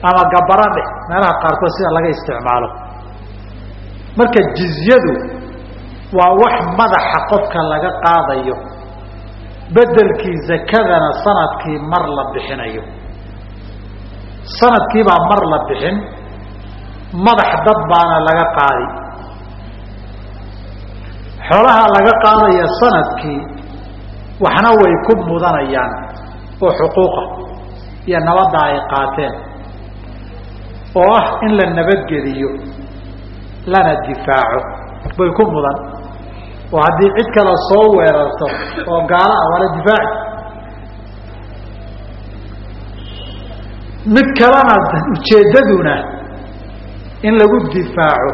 Ama gabara dheh meelaha qaarkood sida laga isticmaalo. Marka jizyadu waa wax madaxa qofka laga qaadayo. Bedelkii zakadana sannadkii mar la bixinayo. Sanadkiibaa mar la bixin madax dad baana laga qaadi. Xoolaha laga qaadaya sannadkii waxna way ku mudanayaan oo xuquuqa iyo nabadda ay qaateen. Oo ah in la nabadgeliyo lana difaaco bay ku mudan. Oo haddii cid kale soo weerarto oo gaalo ah waa la difaaci. Mid kalena ujeeddaduna in lagu difaaco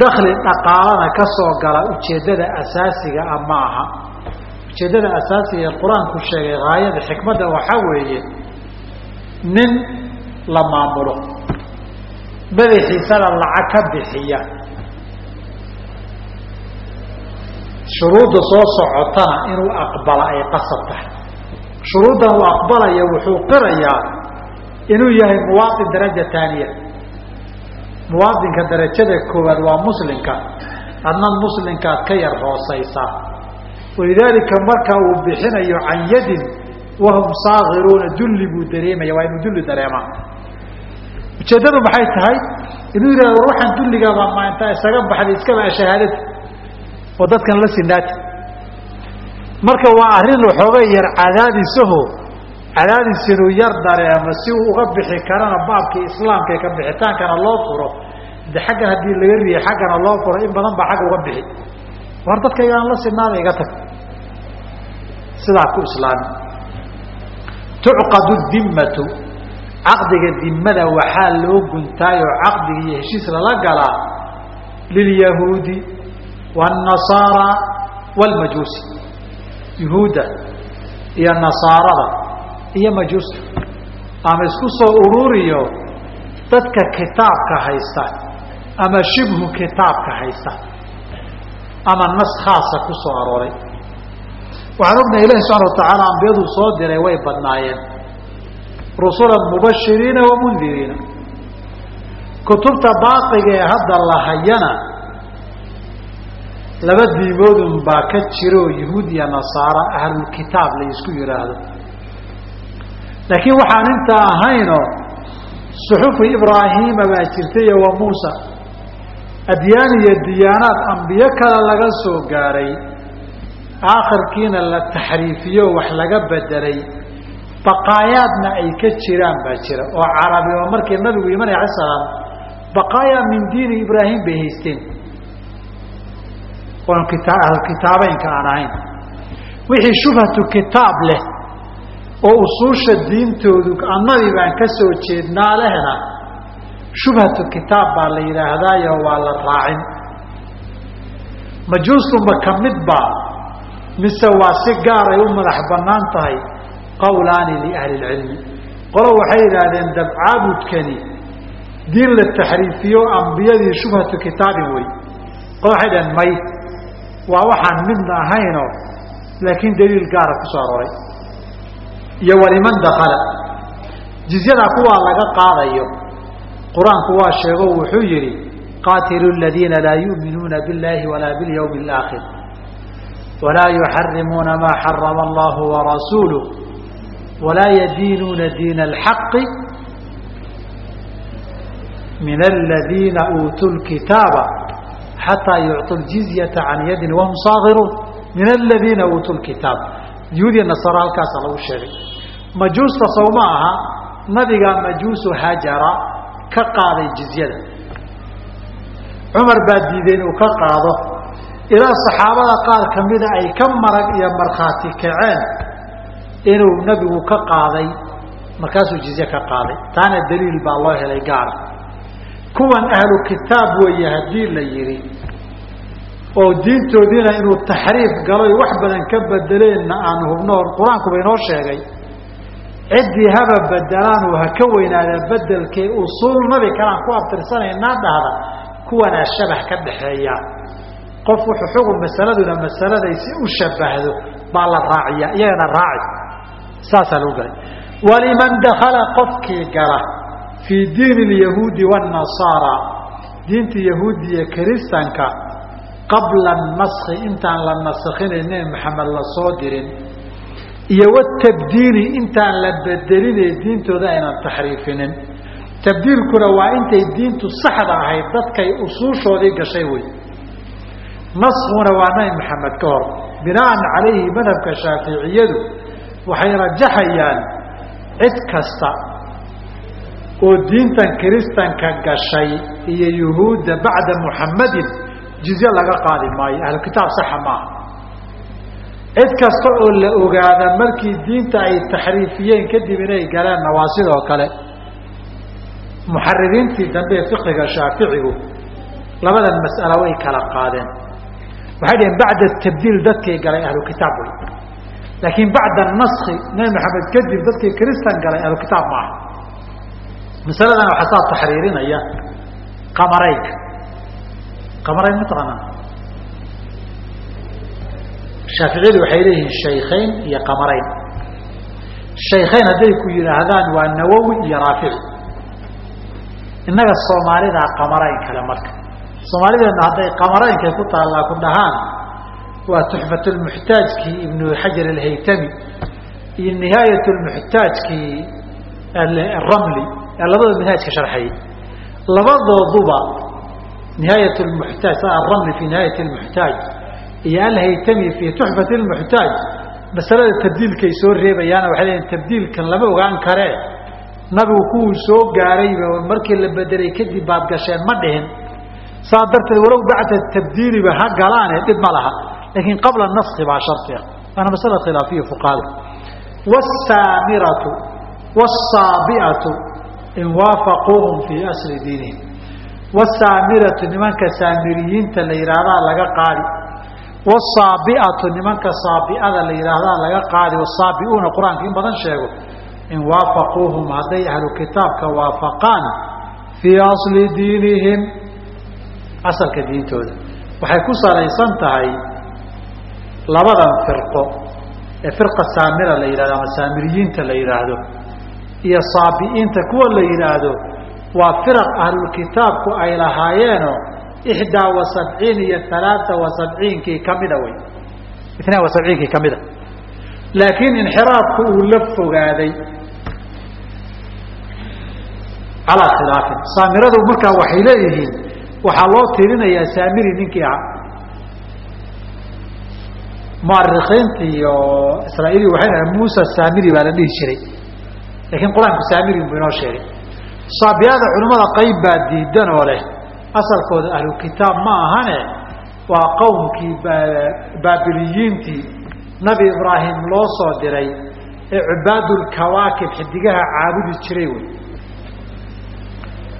dakli dhaqaalana ka soo gala ujeeddada asaasiga ah ma aha. Ujeeddada asaasiga ee qur'aanku sheegay haayada xikmadda waxaa weeye nin la maamulo madaxiisana lacag ka bixiya shuruudda soo socotana inuu aqbala ay qasab tahay. Shuruuddan uu aqbalaya wuxuu qirayaa inuu yahay muwaain daraja taaniya muwaadinka darajada koowaad waa muslimka. Adna muslimkaad ka yar hoosaysaa walidaalika marka uu bixinayo can yadin wahum saakiruuna dulli buu dareemaya waa inuu dulli dareemaa ujeeddadu maxay tahay? Inuu yidhahdo war waxaan dulligaabaa ma intaa isaga baxday iskaba shahaadada oo dadkan la sinaata marka waa arrin waxooga yar cadaadisaho cadaadis inuu yar dareemo si uu uga bixi karana baabkii islaamka ka bixitaankana loo furo de xaggan haddii laga riyay xaggana loo furo in badan baa xagga uga bixi. War dadkaygaan la sinaada iga tag. Sidaa ku islaami. Tucqadu dimmatu caqdiga dimmada waxaa loo guntaayoo caqdiga iyo heshiis lala galaa lilyahuudi wاnasaara wاlmajuusi yuhuudda iyo nasaarada iyo majuusta ama isku soo ururiyo dadka kitaabka haysta ama shibhu kitaabka haysta ama nas khaasa ku soo arooray. Waxaan ognahay ilahi subxana wa tacaala ambiyaduu soo diray way badnaayeen. Rusula mubashiriina wa mundiriina kutubta baaqiga ee hadda la hayana laba diimoodun baa ka jiro yuhuud iyo nasaara ahlulkitaab la isku yidhaahdo laakiin waxaan intaa ahayno suxufu ibraahiima baa jirta iyo wa muusa. Adyaan iyo diyaanaad ambiyo kale laga soo gaaray. Aakhirkiina la taxriifiyo wax laga bedelay baqaayaadna ay ka jiraan baa jira oo carabi oo markii nabigu imanay alay salaam baqaaya min diini ibraahim bay haysteen. Oon kitaabeynka aan ahayn. Wixii shubhatu kitaab leh oo usuusha diintoodu annadii baan ka soo jeednaa lehna shubhatu kitaab baa la yidhaahdaayo waa la raacin. Majuustuma ka mid baa mise waa si gaar ay u madax bannaan tahay qawlaani liahli lcilmi qolo waxay yidhaahdeen dabcaabudkani diin la taxriifiyo ambiyadii shubhatu kitaabin wey. Qolo waxay dhaheen may waa waxaan midna ahaynoo laakiin daliil gaara ku soo arooray iyo waliman dakala jizyadaa kuwaa laga qaadayo qur-aanku waa sheego wuxuu yidhi qaatilu ladiina laa yu'minuuna biاllahi walaa biاlyawmi اlaakhir walaa yuxarimuuna maa xarama allahu warasuuluh walaa yadiinuuna diina alxaqi min aladiina uutuu lkitaaba xataa yucطu ljizyata can yadin wahum saagiruun min aladiina uutuu lkitaab yuhuudiya nasaro halkaasa lagu sheegay majuusta sow ma aha nabigaa majuusu hajara ka qaaday jizyada. Cumar baa diiday inuu ka qaado ilaa saxaabada qaar ka mida ay ka marag iyo markhaati kaceen inuu nabigu ka qaaday markaasuu jizye ka qaaday. Taana daliil baa loo helay gaara. Kuwan ahlu kitaab weeye haddii la yidhi oo diintoodiina inuu taxriif galoy wax badan ka bedeleenna aan hubno qur'aankuba inoo sheegay ciddii haba bedelaanuu ha ka weynaada bedelkee usuul nabi kalaan ku abtirsanaynaa dhahda kuwanaa shabax ka dhaxeeya. Qof wuxuu xugun masaladuna masaladay si u shabahdo baa la raaciya iyagana raaci. Saasaa lagu galay. Waliman dakala qofkii gala fii diini lyahuudi wاnasaara diinta yahuudi iyo kiristanka qabla naski intaan la naskhinay nebi maxamed la soo dirin iyo watabdiili intaan la bedelinee diintooda aynan taxriifinin. Tabdiilkuna waa intay diintu saxda ahayd dadkay usuushoodii gashay wey. Naskuna waa nabi maxamed ka hor. Binaan calayhi madhabka shaaficiyadu waxay rajaxayaan cid kasta oo diintan kiristanka gashay iyo yuhuudda bacda muxammadin jizye laga qaadi maayo. Ahlu kitaab saxa maaha cid kasta oo la ogaada markii diinta ay taxriifiyeen kadib inay galeenna waa sidoo kale. Muxaririintii dambe ee fiqiga shaaficigu labadan mas'alo way kala qaadeen. Waxay dhaheen bacda tabdiil dadkay galay ahlu kitaab wey laakiin bacda naski nebi maxamed kadib dadkii kiristan galay ahlu kitaab maaha masaladan waxaa saa taxriirinaya qamaraynka qamarayn mataqaanaa shaaficiyadu waxay leeyihiin shaykayn iyo qamarayn. Shaykayn hadday ku yidhaahdaan waa nawowi iyo raafici. Innaga soomaalidaa qamarayn kale marka. Soomaalideenna hadday qamaraynkay ku taallaa ku dhahaan waa tuxfatulmuxtaajkii ibnu xajar alhaytami iyo nihaayatulmuxtaajkii ramli ee labada minhaajka sharxayay labadooduba nihaayat lmuxtaaj aramli fi nihaayat lmuxtaaj iyo alhaytami fi tuxfat lmuxtaaj masalada tabdiilkay soo reebayaana waxay leeyiin tabdiilkan lama ogaan karee nabigu kuwuu soo gaarayba markii la bedelay kadib baad gasheen ma dhihin. Saa darteed walow bacda tabdiiliba ha galaane dhib ma laha. Laakiin qabla naski baa shardiga waana masala khilaafiya fuqahada wsaamiratu wsaabiatu in waafaquuhum fii asli diinihim. Wasaamiratu nimanka saamiriyiinta la yidhaahdaa laga qaadi wasaabiatu nimanka saabiada la yidhaahdaa laga qaadi wasaabiuuna qur'aanka in badan sheego in waafaquuhum hadday ahlu kitaabka waafaqaan fii asli diinihim asalka diintooda waxay ku salaysan tahay labadan firqo ee firqa saamira la yidhahdo ama saamiriyiinta la yidhaahdo iyo saabi'iinta kuwa la yidhaahdo waa firaq ahlulkitaabku ay lahaayeenoo ixdaa wa sabciin iyo alaaa wa sabciinkii kamida wey itnaan wa sabciinkii kamida laakiin inxiraafku uu la fogaaday calaa khilaafin saamiradu markaa waxay leeyihiin waxaa loo tirinayaa saamiri ninkii ahaa muarikiinta iyo israaili waxay dhahay muusa saamiri baa la dhihi jiray. laakiin qur'aanku saamiri buu inoo sheegay. saabiyada culimmada qayb baa diidan oo leh asalkooda ahlu kitaab ma ahane waa qowmkii baabiliyiintii nabi ibraahim loo soo diray ee cubaadulkawaakib xidigaha caabudi jiray wey.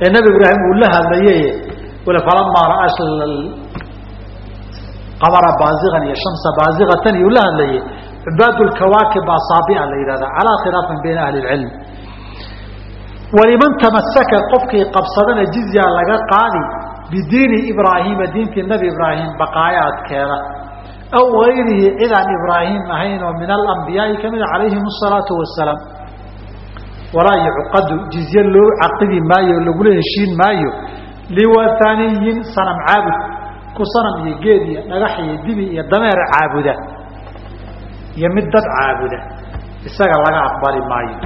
Ee nabi ibraahim uu la hadlayay falamaa ra'a qamara baazian iyo shamsa baaziatan iyuu la hadlayay cubaadulkawaakib baa saabia la yidhahda calaa khilaafin bayna ahli lcilm waliman tamasaka qofkii qabsadana jizya laga qaadi bidiini ibraahiima diintii nabi ibraahim baqaayaadkeeda aw gayrihi cidaan ibraahim ahayn oo min alambiyaai kamida calayhim asalaatu wasalaam walaa yucqadu jizye loo caqidi maayo lagula heshiin maayo liwathaniyin sanam caabud ku sanam iyo geed iyo dhagax iyo dibi iyo dameer caabuda iyo mid dad caabuda isaga laga aqbali maayo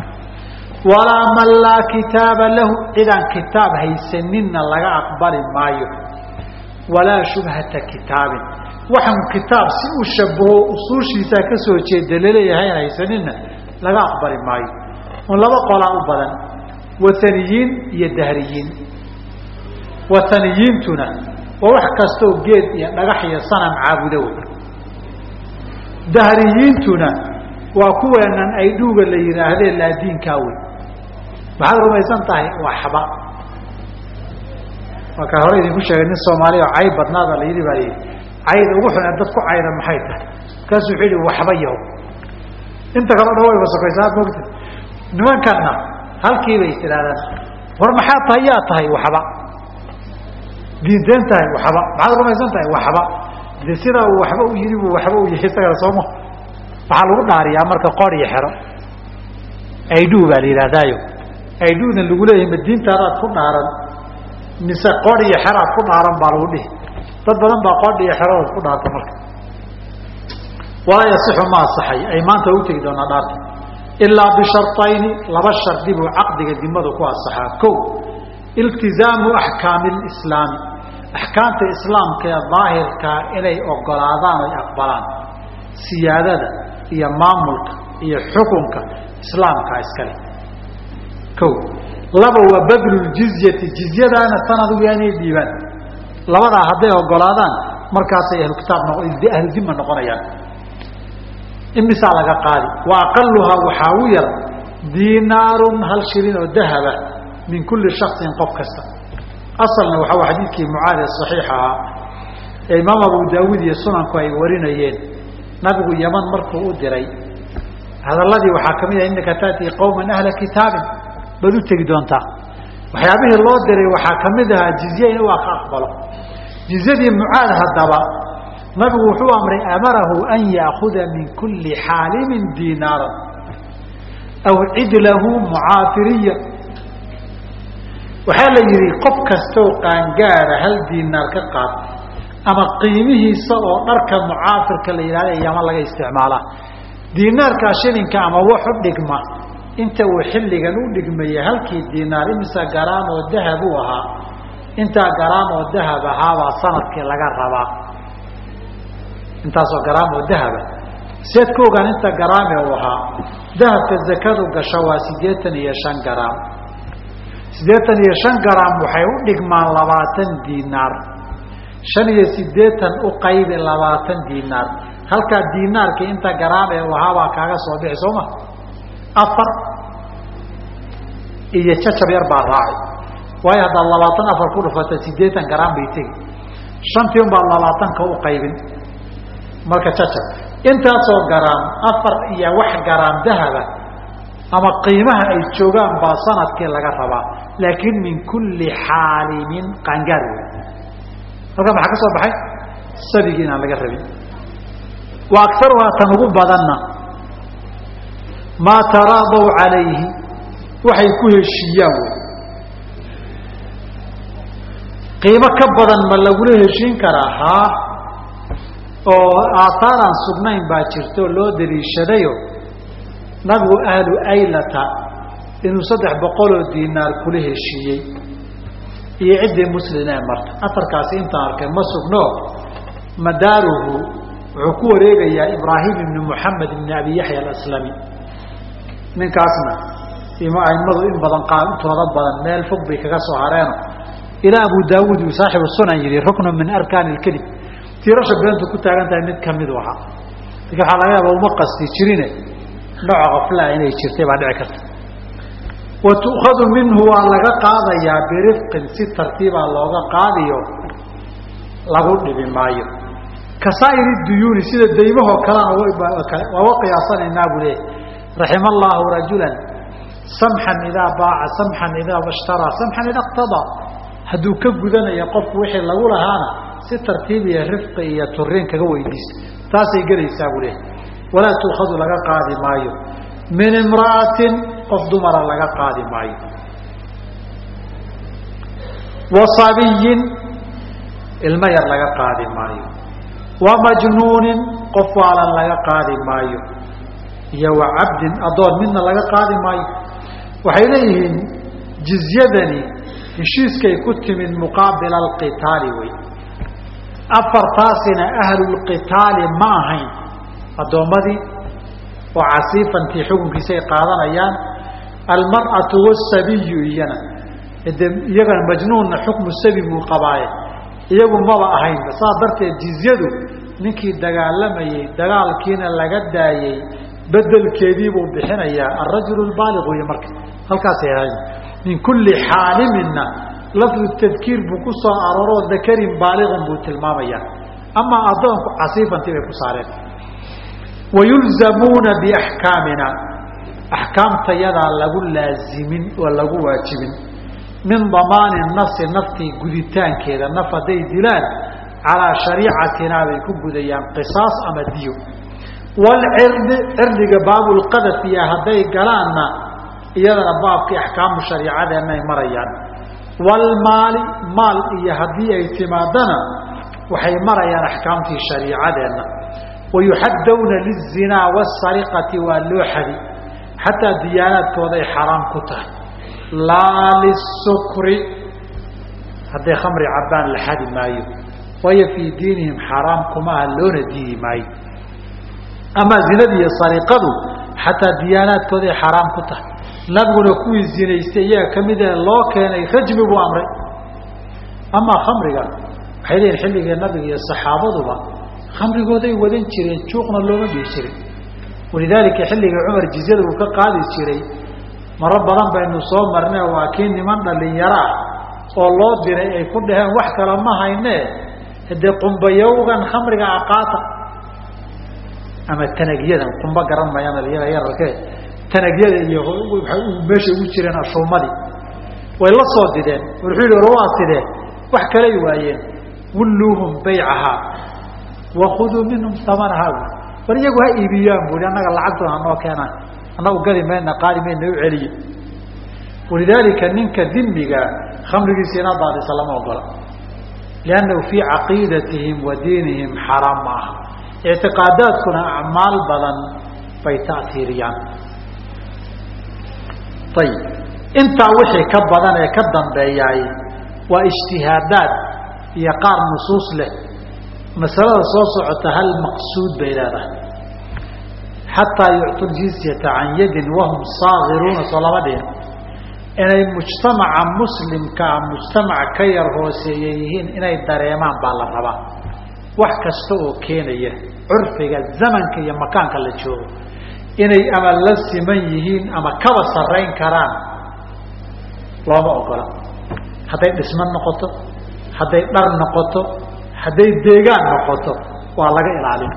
walaa man laa kitaaba lahu cidaan kitaab haysaninna laga aqbali maayo. Walaa shubhata kitaabin. Waxaan kitaab si u shabaho usuushiisaa ka soo jeeda la leeyahay aan haysaninna laga aqbali maayo. Un laba qolaa u badan wathaniyiin iyo dahriyiin. Wathaniyiintuna waa wax kastoo geed iyo dhagax iyo sanam caabudo wey. Dahriyiintuna waa kuweenan ay la yidhaahdee laadiinkaa wey maxaad rumaysan tahay? Waxba waa hore idinku sheegay nin soomaaliya oo cayb badnaada la baa layidhi cayda ugu xun ee dad cayda maxay tahay? Markaasuu wuxuu yihi waxba yahow. Inta kale o dhan wayba sokaysaa mogta nimankanna halkii bay tidhahdaan war maxaa tahay? Yaa tahay waxba diinteen tahay waxba maxaad rumaysan tahay? Waxba de sidaa uu waxba u yidhi buu waxba u yahay? Isagana sooma waxaa lagu dhaariyaa marka qor iyo xero. Aidhuu baa la yidhahdaayo aidhuudan lagu leeyahay ma diintaadaad ku dhaaran mise qor iyo xeraad ku dhaaran baa lagu dhihi. Dad badan baa qodh iyo xeradood ku dhaarta marka. Walaa yasixu ma asaxay ay maanta u tegi doonaa dhaarta. Ilaa bisharayni laba shardi buu caqdiga dimadu ku asaxaa ko iltizaamu axkaami lislaami axkaamta islaamka ee daahirkaa inay ogolaadaan oy aqbalaan. Siyaadada iyo maamulka iyo xukunka islaamkaa iskale ko laba waa badluljizyati jizyadaana sanadu waa inay dhiibaan. Labadaa hadday ogolaadaan markaasay ahlu kitaab noqo ahludima noqonayaan. Imisaa laga qaadi wa aqaluhaa waxaa u yar diinaarun hal shilin oo dahaba min kulli shaksin qof kasta. Asalna waxaa wa xadiidkii mucaad ee saxiixa ahaa ee imaam abu daawuud iyo sunanku ay warinayeen. Nabigu yaman markuu u diray hadalladii waxaa ka mid ah innaka taatii qawman ahla kitaabin baad u tegi doontaa. Waxyaabihii loo diray waxaa ka mid ahaa jizye in waa ka aqbalo. Jizyadii mucaad haddaba nabigu wuxuu amray amarahu an yaakuda min kulli xaalimin diinaaran aw cidlahu mucaafiriya. Waxaa la yidhi qof kastoo qaangaada hal diinaar ka qaad ama qiimihiisa oo dharka mucaafirka la yidhahda yama laga isticmaalaa. Diinaarkaa shilinka ama wax u dhigma inta uu xilligan u dhigmaya halkii diinaar imisa garaam oo dahab u ahaa intaa garaam oo dahab ahaabaa sannadkii laga rabaa. Intaasoo garaam oo dahaba seed ka ogaan inta garaame u ahaa dahabka zakadu gasho waa siddeetan iyo shan garaam. Siddeetan iyo shan garaam waxay u dhigmaan labaatan diinaar shan iyo siddeetan u qaybi labaatan diinaar halkaa diinaarkii inta garaam ee u ahaabaa kaaga soo bixi soo ma afar iyo jacab yar baa raacay. Waayo haddaad labaatan afar ku dhufata siddeetan garaam bay tegi. Shantii un baad labaatanka u qaybin marka jacab intaasoo garaam afar iyo wax garaam dahaba ama qiimaha ay joogaan baa sannadkii laga rabaa. Laakiin min kulli xaalimin qaangaar wey halkaa maxaa ka soo baxay? Sabigii inaan laga rabin. Wa akaruhaa tan ugu badanna maa taraadaw calayhi waxay ku heshiiyaan wey qiimo ka badan ma lagula heshiin karaa haa? Oo aathaaraan sugnayn baa jirto loo daliishadayo nabigu ahlu aylata inuu saddex boqoloo diinaar kula heshiiyey. Iyo ciddii muslimee marta. Afarkaasi intaan arkay ma sugno. Madaaruhu wuxuu ku wareegayaa ibraahim ibni moxamed ibni abi yaxya alaslami ninkaasna aimadu in badan intooda badan meel fog bay kaga soo hareeno. Ilaa abu daawuud uu saaxibu sunan yihi ruknu min arkaani ilkelib tiirasha beentu ku taagan tahay mid kamidu ahaa laakiin waxaa laga yaaba uma qasti jirine. Nooca kaflaa inay jirtay baa dhici karta. Wa tu'khadu minhu waa laga qaadayaa birifqin si tartiibaa looga qaadiyo lagu dhibi maayo. Kasaa'iri duyuuni sida daymahoo kalena waa wa qiyaasanaynaa buu leeyahy raxima allaahu rajulan. Samxan idaa baaca samxan idaa ishtaraa samxan idaa iqtadaa hadduu ka gudanayo qofku wixii lagu lahaana si tartiib iyo rifqi iyo turiin kaga weydiisa taasay gelaysaa buu leeyahy walaa tuukhadu laga qaadi maayo. Min imra'atin qof dumara laga qaadi maayo. Wa sabiyin ilmo yar laga qaadi maayo. Wa majnuunin qof waalan laga qaadi maayo iyo wa cabdin addoon midna laga qaadi maayo. Waxay leeyihiin jizyadani heshiiskay ku timid muqaabila alqitaali wey afartaasina ahlulqitaali ma ahayn. Addoommadii oo casiifantii xukunkiisa ay qaadanayaan almar'atu wasabiyu iyana. De iyagana majnuunna xukmu sabi buu qabaaye. Iyagu maba ahaynba. Saas darteed jizyadu ninkii dagaalamayey dagaalkiina laga daayey bedelkeedii buu bixinayaa alrajulu lbaaliq wey marka. Halkaasay ahayn min kulli xaaliminna lafdu tadkiir buu ku soo arooroo dakarin baaliqin buu tilmaamayaa. Amaa addoonku casiifantii bay ku saareen. Wayulzamuuna biaxkaamina axkaamtayadaa lagu laazimin oo lagu waajibin. Min damaani nafsi naftii guditaankeeda naf hadday dilaan calaa shariicatinaa bay ku gudayaan qisaas ama diyo walcirdi cirdiga baabulqadafiya hadday galaanna iyadana baabkii axkaamu shariicadeenna ay marayaan walmaali maal iyo haddii ay timaadana waxay marayaan axkaamtii shariicadeenna wayuxadawna lizinaa wasariqati waa loo xadi xataa diyaanaadkooday xaraam ku tahay laa lisukri hadday khamri cabbaan la xadi maayo waayo fii diinihim xaaraam kuma aha loona diidi maayo amaa zinada iyo sariqadu xataa diyaanaadkooday xaaraam ku tahay. Nabiguna kuwii zinaystay iyaga ka mid ee loo keenay rajmi buu amray. Amaa khamriga waxay leeyihiin xilligii nabiga iyo saxaabaduba khamrigooday wadan jireen juuqna looma dhihi jirin. Walidaalika xilligii cumar jizyada uu ka qaadi jiray maro badan baynu soo marnee waa kii niman dhalinyaro ah oo loo diray ay ku dhaheen wax kale ma haynee dee qumbayowgan khamriga aqaata ama tanagyadan qumba garan mayaan dhalinyara yararke tanagyada iyo meeshay ugu jireen ashuumadii way la soo dideen. Wuxuu yihi war waa sidee? Wax kalay waayeen. Wulluuhum baycahaa wakuduu minhum amanahaa war iyagu ha iibiyaan bui annaga lacagtooda hanoo keenaan. Annagu gadi mayna qaadi mayna u celiye. Walidaalika ninka dimiga khamrigiisa inaad daadisa lama ogola. Liannahu fii caqiidatihim wa diinihim xaraam ma aha ictiqaadaadkuna acmaal badan bay ta'hiiriyaan ayib intaa wixii ka badan ee ka dambeeyaay waa ijtihaadaad iyo qaar nusuus leh masalada soo socota hal maqsuud bay leedahay xataa yuctu ljizyata can yadin wahum saagiruuna soo dhihin inay mujtamaca muslimkaa mujtamac ka yar hooseeya yihiin inay dareemaan baa la rabaa wax kasta oo keenaya curfiga zamanka iyo makaanka la joogo. Inay ama la siman yihiin ama kaba sarrayn karaan looma ogola. Hadday dhismo noqoto hadday dhar noqoto hadday deegaan noqoto waa laga ilaalin.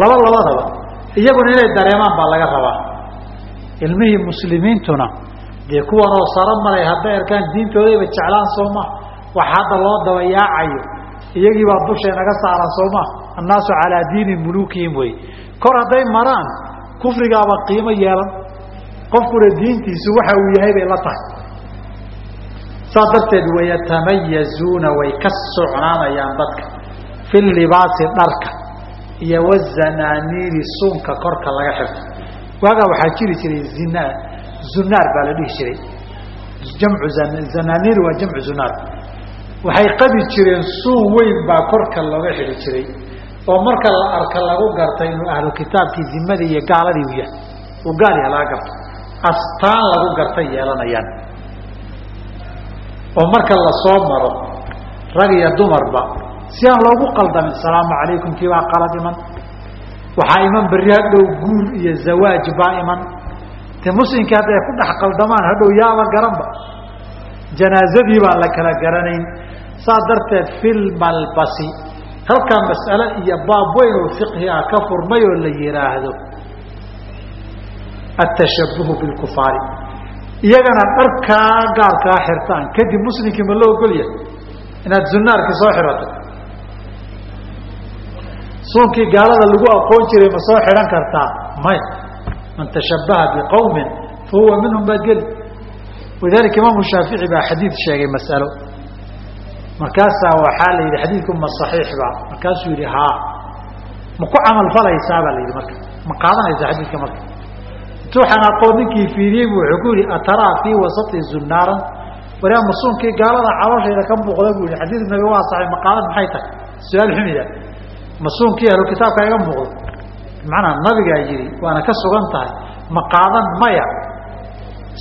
Laba labadaba iyaguna inay dareemaan baa laga rabaa. Ilmihii muslimiintuna dee kuwan oo saro maray hadday arkaan diintoodayba jeclaan soo maha waxa hadda loo daba yaacayo iyagii baa dushay naga saaran soo maha annaasu calaa diini muluukihim wey kor hadday maraan kufrigaaba qiimo yeelan. Qofkuna diintiisu waxa uu yahay bay la tahay. Saas darteed wayatamayazuuna way ka socnaanayaan dadka. Fi libaasi dharka iyo wazanaaniiri suunka korka laga xirto. Waagaa waxaa jiri jiray zina zunaar baa la dhihi jiray. Jamcu zanaaniir waa jamcu zunaar waxay qabi jireen suun weyn baa korka looga xidhi jiray oo marka la arka lagu gartay inuu ahlu kitaabkii zimadii iyo gaaladii u yahay uu gaal yaha laga garto. Astaan lagu gartay yeelanayaan. Oo marka la soo maro rag iyo dumarba si aan loogu qaldamin asalaamu calaykum kiibaa qalad iman. Waxaa iman berri hadhow guur iyo zawaaj baa iman. Te muslimkii hadday ku dhex qaldamaan hadhow yaaba garanba janaazadii baan la kala garanayn saas darteed filmalbasi halkaa mas'ale iyo baab weyn oo fiqhi ah ka furmay oo la yihaahdo atashabuhu bilkufaari. Iyagana dharkaa gaalkaa xirtaan kadib muslimkii ma loo ogolyahay inaad zunaarkii soo xirato. Suunkii gaalada lagu aqoon jiray ma soo xidhan kartaa? Maya man tashabbaha biqawmin fa huwa minhum baad geli. Walidaalika imaamu shaafici baa xadiid sheegay mas'alo markaasaa waxaa la yidhi xadiidku ma saxiixba markaasuu yidhi haa. Ma ku camal falaysaa baa la yidhi marka. Ma qaadanaysaa xadiidka marka? Intuu xanaaqoo ninkii fiiriyey bu wuxuu ku yidhi ataraa fii wasati zunaaran waraa masuunkii gaalada calooshayda ka muuqda buu yihi xadiid nabi waa saxay ma qaadan maxay tahay? Su'aal xumida masuunkii ahlu kitaabka iga muuqdo? Bimacnaa nabigaa yidhi waana ka sugan tahay. Ma qaadan maya.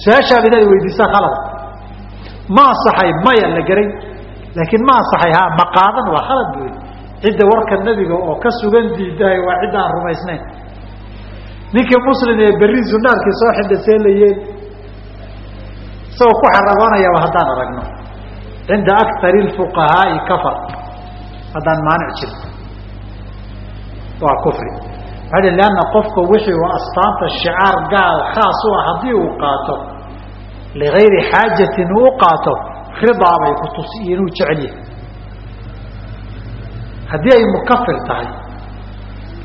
Su'aashaad inaad weydiisaa khalada ma asaxay maya la geray laakiin ma asaxay ha ma qaadan waa khalad yihi cidda warka nebiga oo ka sugan diidahay waa cidda aan rumaysnayn. Ninkii muslim ee berri zunaarkii soo xidha see la yeeli isagoo ku xaragoonayaba haddaan aragno. Cinda akari fuqahaai kafar. Haddaan maanic jirin. Waa kufri. Waxa lanna qofka wixii u astaanta shicaar gaal khaas u ah haddii uu qaato. Ligayri xaajatin uu u qaato ridaa bay ku tusi iyo inuu jecel yahay. Haddii ay mukafir tahay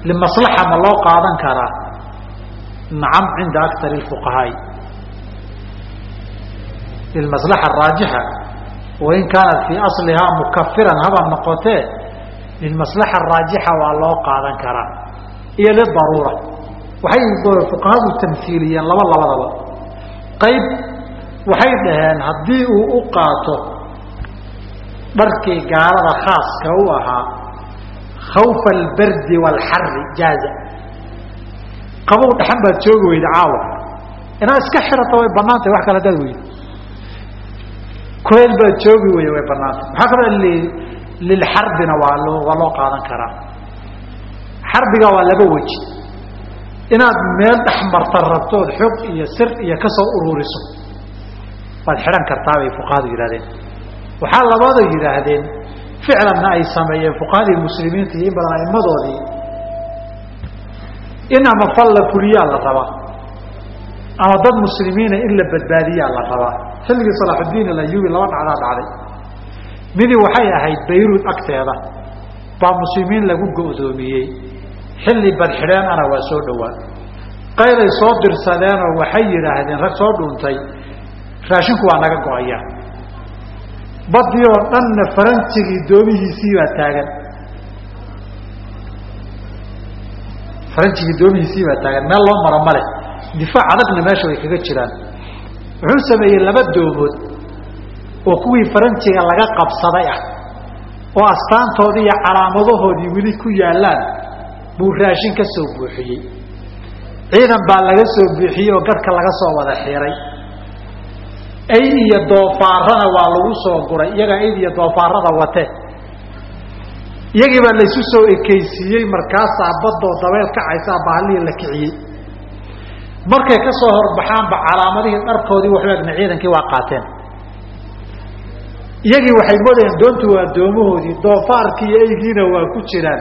limaslaxa ma loo qaadan karaa? Nacam cinda akari fuqahaai lilmaslaxa araajixa wain kaanat fii aslihaa mukafiran haba noqotee lilmaslaxa araajixa waa loo qaadan karaa. Iyo lidaruura. Waxay fuqahadu tamhiiliyeen laba labadaba. Qayb waxay dhaheen haddii uu u qaato dharkii gaalada khaaska u ahaa khawfa albardi waalxari jaaza. Qabow dhaxan baad joogi weyda caawa. Inaad iska xirata way banaantay wax kale hadaad weydo kulayl baad joogi weyda way banaantay maxaa kaloo lilxarbina waa loo waa loo qaadan karaa. Xarbiga waa laba weji. Inaad meel dhexmarta rabtood xog iyo sir iyo ka soo ururiso waad xidhan kartaa bay fuqahadu yidhahdeen waxaa labada yidhaahdeen ficlanna ay sameeyeen fuqahadii muslimiinta iyo in badan aimadoodii. In ama fal la fuliyaa la rabaa. Ama dad muslimiina in la badbaadiyaa la rabaa. Xilligii salaaxudiin alayubi laba dhacdaa dhacday. Midi waxay ahayd bayruud agteeda. Baa muslimiin lagu go'doomiyey. Xilli badxidheen ana waa soo dhowaa qayday soo dirsadeenoo waxay yidhaahdeen rag soo dhuuntay raashinku waa naga go'ayaa badii oo dhanna faranjigii doomihiisii baa taagan. Faranjigii doomihiisii baa taagan. Meel loo maro male difaac adagna meesha way kaga jiraan. Wuxuu sameeyey laba doomood oo kuwii faranjiga laga qabsaday ah oo astaantoodii iyo calaamadahoodii weli ku yaallaan buu raashin ka soo buuxiyey. Ciidan baa laga soo buuxiyey oo garhka laga soo wada xiray ay iyo doofaarana waa lagu soo guray iyagaa ayd iyo doofaarada wate. Iyagii baa laysu soo ekaysiiyey markaasaa badoo dabeyl kacaysaa bahalihii la kiciyey. Markay ka soo horbaxaanba calaamadihii dharkoodii waxu egna ciidankii waa qaateen. Iyagii waxay moodayeen doontu waa doomahoodii doofaarkii iyo eygiina waa ku jiraan.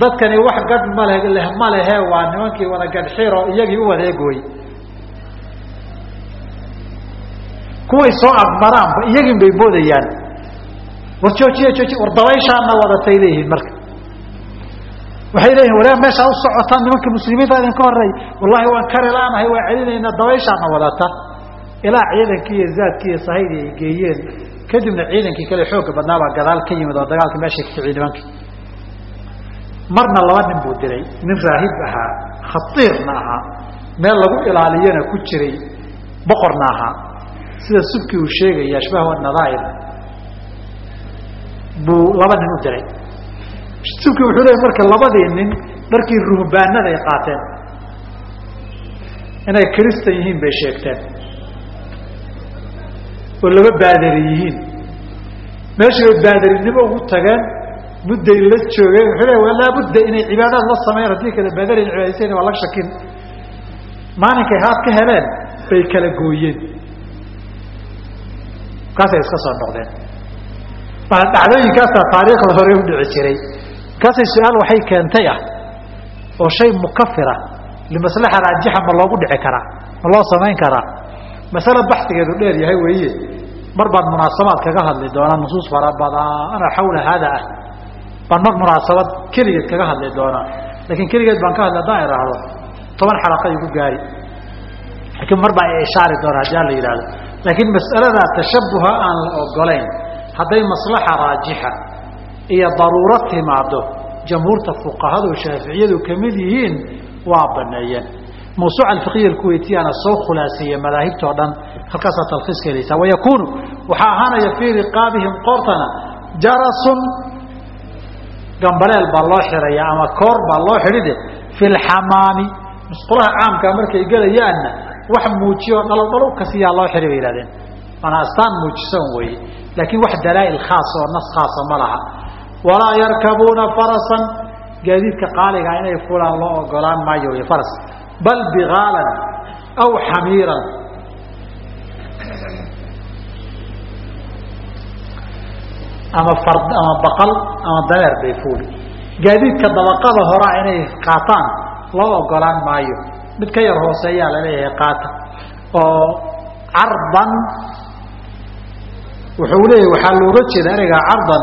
Dadkani wax gadh male leh ma lehe waa nimankii wada gadhxiro iyagii u wada egooy kuway soo agmaraanba iyagin bay moodayaan war joojiye jooji war dabayshaana wadatay leeyihiin marka. Waxay leeyihiin walaa meeshaa u socotaan nimanka muslimiinta idinka horey wallahi waan kari laanahay waa celinaynaa dabayshaana wadata ilaa ciidankii iyo zaadkii iyo sahaydii ay geeyeen. Kadibna ciidankii kale xooga badnaabaa gadaal ka yimid oo dagaalka meesha ka kiciy nimankii marna laba nin buu diray nin raahib ahaa khatiirna ahaa meel lagu ilaaliyana ku jiray boqorna ahaa sida subkii uu sheegaya ashbaah nadaa'ir buu laba nin u diray. Subkii wuxuu leeyay marka labadii nin dharkii ruhbaanada ay qaateen inay kristan yihiin bay sheegteen. Oo laba baadari yihiin. Meeshii bay baadarinimo ugu tageen mudday la joogeen wuxuu leey waa laabudda inay cibaadaad la sameeyaan haddii kale baadari cibaadaysan waa laga shakin. Maalinkay haad ka heleen bay kala gooyeen markaasay iska soo noqdeen. Dhacdooyinkaasaa taariikhda hore u dhici jiray. Markaasay su'aal waxay keentay ah oo shay mukafira limaslaxa raajixa ma loogu dhici karaa ma loo samayn karaa. Masale baxsigeedu dheer yahay weeye. Mar baan munaasabaad kaga hadli doonaa nusuus fara badana xawla haada ah. Baan mar munaasabad keligeed kaga hadli doonaa laakiin keligeed baan ka hadli haddaan idhaahdo toban xalaqa igu gaari. Laakiin mar baa ishaari doona haddii aan la yidhahdo laakiin mas'aladaa tashabuha aan la ogolayn hadday maslaxa raajixa iyo daruuro timaado jamhuurta fuqahadu shaaficiyadu ka mid yihiin waa baneeyeen. Mawsuuca alfiqiya alkuweytiyana soo khulaaseeye madaahibtao dhan halkaasaa talkhiiska helaysaa wayakuunu waxaa ahaanaya fii riqaabihim qoortana jarasun gambaleel baa loo xiraya ama koor baa loo xidhide fi lxamaami musqulaha caamkaa markay gelayaanna wax muujiyo dhalodhalo kasiyaa loo xidhay bay yihahdeen waana astaan muujisan weeye. Laakiin wax dalaa'il khaas oo nas khaasa ma laha. Walaa yarkabuuna farasan. Gaadiidka qaaligaa inay fulaan loo ogolaan maayo iyo faras. Bal bigaalan aw xamiiran. Ama fard ama baqal ama dameer bay fuuli. Gaadiidka dabaqada horaa inay qaataan loo ogolaan maayo mid ka yar hooseeyaa la leeyahay qaata. Oo cardan wuxuu leeyahay waxaa looga jeeda ereygaa cardan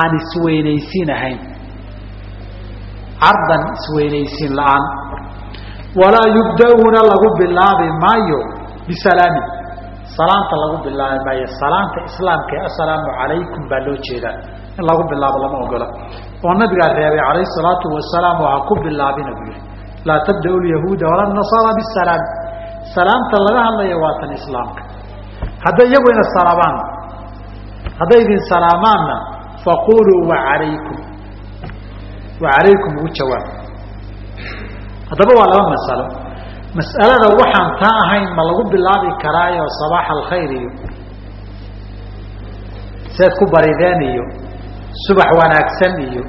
aan isweynaysiin ahayn. Cardan isweynaysiin la'aan. Walaa yubda-uuna lagu bilaabi maayo bisalaamin salaanta lagu bilaabi maayo salaanta islaamka ee assalaamu calaykum baa loo jeedaa. In lagu bilaabo lama ogola. Oo nabigaa reebay calayhi salaatu wasalaam oo ha ku bilaabina yihi laa tabda-u lyahuuda wala nasaara bisalaam salaamta laga hadlaya waa tan islaamka. Hadday iyagu ina salaamaan hadday idin salaamaanna faquluu wacalaykum wacalaykum ugu jawaab. Haddaba waa laba masalo. Mas'alada waxaan taa ahayn ma lagu bilaabi karaayo sabaax alkhayr iyo seed ku barideen iyo subax wanaagsan iyo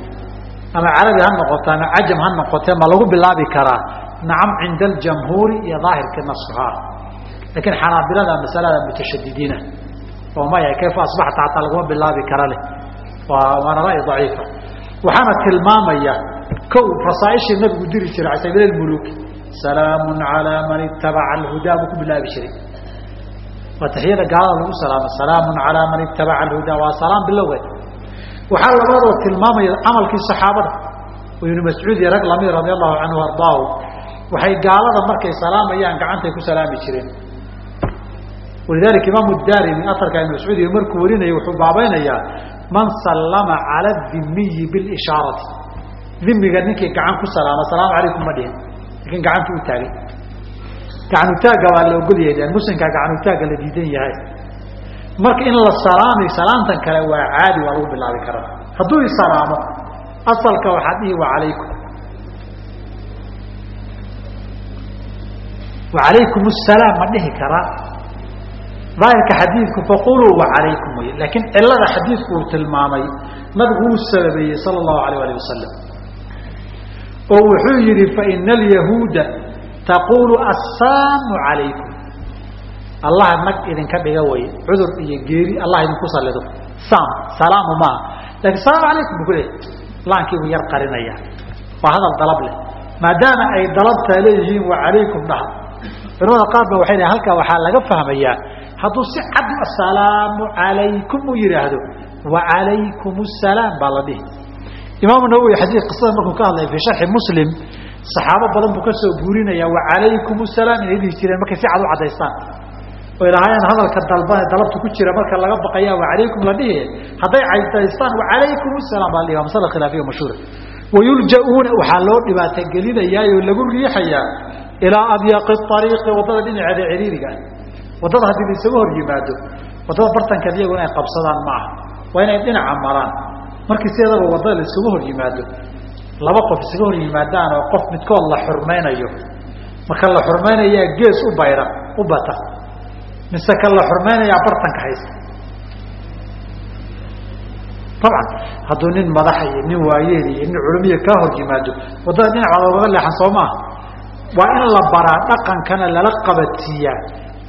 ama carabi ha noqoto ama cajam ha noqotee ma lagu bilaabi karaa. Nacam cinda aljamhuuri iyo daahirka nasuhaa laakiin xanaabilada masalada mutashadidiina oo maya kayfa asbaxta hataa laguma bilaabi kara leh. Waa waana ra'yi daciifa. Waxaana tilmaamaya kow rasaaishii nabigu diri jiray ala sabiil almuluki salaamun calaa man itabaca alhudaa buu ku bilaabi jiray. Waa taxiyada gaalada lagu salaamo salaamun calaa man itabaca alhudaa waa salaam bilowgeed waxaa labaadoo tilmaamaya camalkii saxaabada. Ibnu mascuud iyo rag la mid radi allahu canhu ardaahu. Waxay gaalada markay salaamayaan gacantay ku salaami jireen. Walidalika imaamu daarimi aarka ibn mascuud iyo markuu warinaya wuxuu baabaynayaa man sallama cala dimiyi bilishaarati. Dimiga ninkii gacan ku salaama asalaamu calaykum ma dhihin. Lakin gacantu u taagay. Gacanutaagga waa la ogolyahay muslimkaa gacanutaagga la diidan yahay marka in la salaamay salaamtan kale waa caadi waa lagu bilaabi karaa. Hadduu isalaamo asalka waxaad dhihi wacalaykum wacalaykum asalaam ma dhihi karaa daahirka xadiidku faquluu wacalaykum wey laakiin cilada xadiidku uu tilmaamay nabigu uu sababeeyey sala allahu alayh alih wasalam oo wuxuu yihi faina alyahuuda taqulu assaamu calaykum allah nag idinka dhiga way. Cudur iyo geeri allah idinku salido saam salaamu maaha laakiin salaamu calaykum bu ku leey laankii buu yar qarinaya. Waa hadal dalab leh. Maadaama ay dalabtaa leeyihiin wacalaykum dhaha. Culamada qaar ba waxay lehin halkaa waxaa laga fahmayaa hadduu si cad assalaamu calaykum uu yidhaahdo wacalaykum asalaam baa la dhihi. Imaamu nawowi xadiid qisada markuu ka hadlaya fii sharxi muslim saxaabo badan buu ka soo guurinaya wacalaykum asalaam inay dhihi jireen markay si cad u caddaystaan oo ilaahayaan hadalka dalba dalabta ku jira marka laga baqaya wacalaykum la dhihi. Hadday cadaystaan wacalaykum asalaam baa la dhihi masala khilaafiya mashhuura. Wayulja-uuna waxaa loo dhibaatogelinayaa oo lagu riixayaa ilaa adyaqi ariiqi waddada dhinaceeda ciriiriga ah. Waddada haddii la hor yimaado waddada bartankeed iyagu inay qabsadaan maaha waa inay dhinaca maraan markii sideedaba waddada la hor yimaado laba qof isaga hor yimaadaan oo qof midkood la xurmaynayo. Marka la xurmaynayaa gees u bayra u bata mise ka la xurmaynayaa bartanka haysta. Dabcan hadduu nin madaxa iyo nin waayeel iyo nin culamiya kaa hor yimaado waddada dhinacaada ogaga leexan soo maaha? Waa in la baraa dhaqankana lala qabadsiiyaa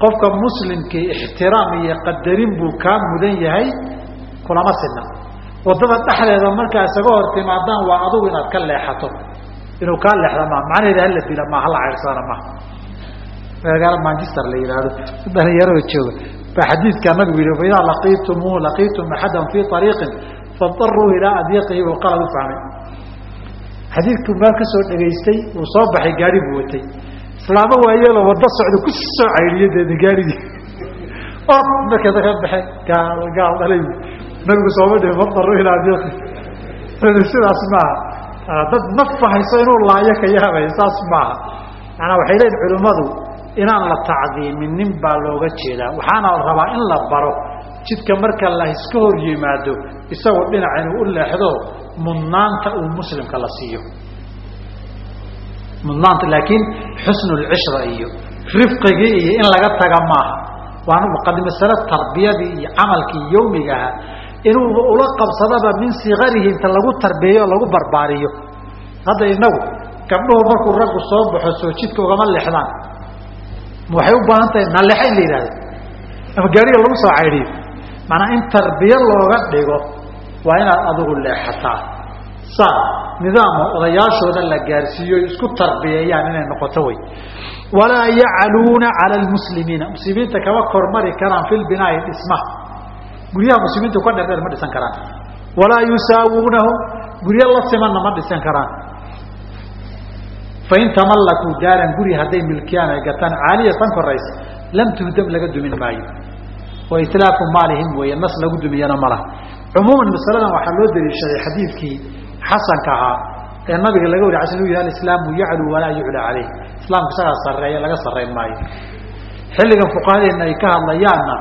qofka muslimkii ixtiraam iyo qadarin buu kaa mudan yahay kulama sidna waddada dhexdeeda markaa isaga hor timaadaan waa adugu inaad ka leexato. Inuu kaa leexda maha macnaheeda hala dila ma hala ceyrsana maha magaalo manchester la yihahdo dhalinyarada jooga. Baa xadiidkaa nabigu yihi fa idaa laqiitumuhu laqiitum axadan fii ariiqin fadaruu ilaa adyaqihi buu qalad u fahmay. Xadiidkuu meel ka soo dhegaystay uu soo baxay gaari buu watay. Islaamo waayeelo waddo socda ku soo caydhiyo deedna gaarigii orod markeeda ka baxeen gaal gaal dhalay. Nabigu sooma dhihi madaru ilaa diiqi sidaas maaha. Dad nafba hayso inuu laayo ka yaabay saas maaha. Maanaa waxay leeyihiin culimmadu inaan la tacdiimin nin baa looga jeedaa. Waxaana rabaa in la baro jidka marka la hor yimaado isagoo dhinaca inuu u leexdo mudnaanta uu muslimka la siiyo. Mudnaanta laakiin xusnulcishra iyo rifqigii iyo in laga taga maaha. Waana masale tarbiyadii iyo camalkii yawmigaha inuu ula qabsadaba min sikarihi inta lagu tarbiyeyo o lagu barbaariyo. Hadda inagu gabdhuhu markuu raggu soo baxo soo jidka ugama leexdaan waxay u baahan tahay naleexa in la yidhahdo ama gaariga lagu soo caydhiyo maanaa in tarbiya looga dhigo waa inaad adigu leexataa. Saa nidaama odayaashooda la gaarsiiyo isku tarbiyeeyaan inay noqoto wey walaa yacluuna cala lmuslimiina muslimiinta kama kormari karaan fi lbinaai dhismaha guryaha muslimiintu ka dheerdheer ma dhisan karaan. Walaa yusaawuunahu guryo la simanna ma dhisan karaan fain tamallakuu daaran guri hadday milkiyaan ay gataan caaliyatan koraysa lam tuhdam laga dumin maayo. Wa itlaafu maalihim weeye nas lagu dumiyana ma laha cumuuman masaladan waxaa loo daliishaday xadiidkii xasanka ahaa ee nabiga laga wari asl yah alislaamu yacluu walaa yucla caleyh islaamku isagaa sarreeya laga sarrayn maayo. Xilligan fuqahadeenna ay ka hadlayaanna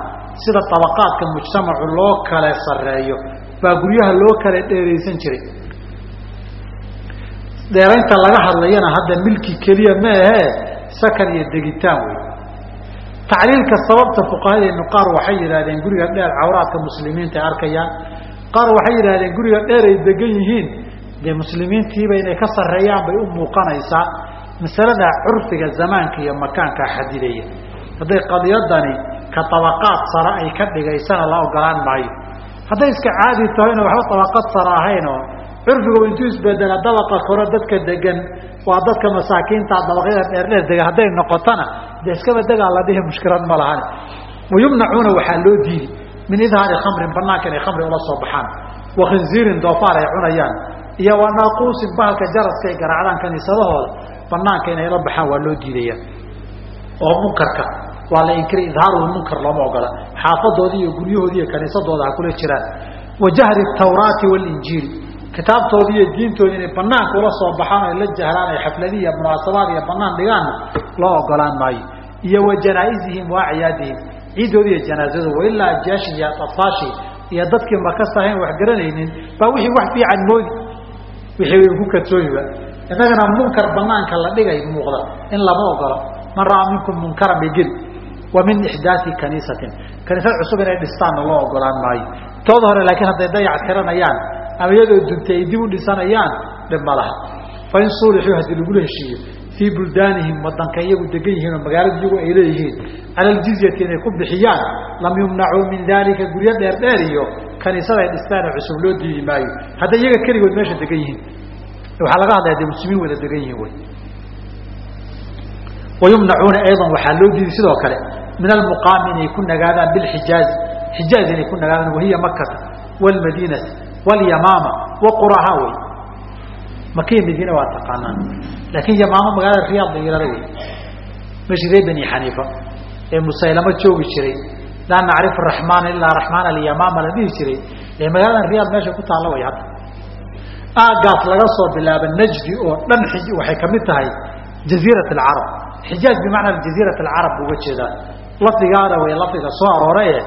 sida tabaqaadka mujtamacu loo kale sarreeyo baa guryaha loo kale dheeraysan jiray dheeraynta laga hadlayana hadda milki keliya ma ahee sakan iyo degitaan wey tacliilka sababta fuqahadeenu qaar waxay yidhahdeen guriga dheer cawraadka muslimiinta ay arkayaan. Qaar waxay yidhahdeen guriga dheer ay degan yihiin. Dee muslimiintiiba inay ka sarreeyaan bay u muuqanaysaa masalada curfiga zamaanka iyo makaanka xadidaya. Hadday qadiyadani ka tabaqaad sare ay ka dhigaysana la ogolaan maayo. Hadday iska caadi tahayna waxba tabaqad sare ahaynoo curfigu intuu isbedela dabaqa kore dadka degan waa dadka masaakiinta dabaqyada dheerdheer dega hadday noqotona dee iskaba degaa la dhihi mushkilad ma lahan. Wayumnacuuna waxaa loo diidi min idhaari khamrin banaanka inay khamri ula soo baxaan. Wa khinziirin doofaar ay cunayaan. Iyo wa naaquusin bahalka jaraska ay garaacdaan kaniisadahooda banaanka inay la baxaan waa loo diidaya oo munkarka waa la inkiri idhaaruhu munkar looma ogola. Xaafadoodii iyo guryahoodii iyo kaniisadooda ha kula jiraan. Wa jahri tawraati walinjiili kitaabtoodii iyo diintoodii inay banaanka ula soo baxaan ay la jahlaan ay xafladihi iyo munaasabaad iyo banaan dhigaanna loo ogolaan maayo. Iyo wa janaaizihim wa acyaadihim ciiddoodii iyo janaazadooda wailaa ajaashi iyo atfaashi iyo dadkii makas ahayn wax garanaynin baa wixii wax fiican moodi wixii ku kadsoomiba innagana munkar banaanka la dhigay muuqda in lama ogola man ra'aa minkum munkaran bigeli wa min ixdaai kaniisatin. Kaniisad cusub inay dhistaanna loo ogolaan maayo. Tooda hore laakiin hadday dayac tiranayaan ama iyadoo duntay ay dib u dhisanayaan dhib ma laha. Fain suulixuu haddii lagula heshiiyo fii buldaanihim wadanka iyagu degan yihiin oo magaalada iyagu ay leeyihiin cala aljizyati inay ku bixiyaan lam yumnacuu min dalika guryo dheer dheer iyo kaniisada ay dhistaana cusub loo diidi maayo. Hadday iyaga keligood meesha degan yihiin waxaa laga hadlaya de muslimiin wada degan yihiin wy wayumnacuuna ayضa waxaa loo diiday sidoo kale min almuqaami inay ku nagaadaan bilxijaazi xijaaz inay ku nagaadaan wahiya makata wاlmadinati wاlyamaama waquraha wey makiya madiina waa taqaanaan laakiin yamaamo magaalada riyaad la yihahdo wey meshi reer bani xaniifa ee musaylamo joogi jiray laa nacrifu raxmaana ilaa raxmaan alyamaama la dhihi jiray ee magaaladan riyaad meesha ku taalla way hadda aagaas laga soo bilaaba najdi oo dhan waxay ka mid tahay jaziirat alcarab xijaaj bimacnaa jaziirat alcarab uga jeedaa lafdigaana way lafdiga soo aroore e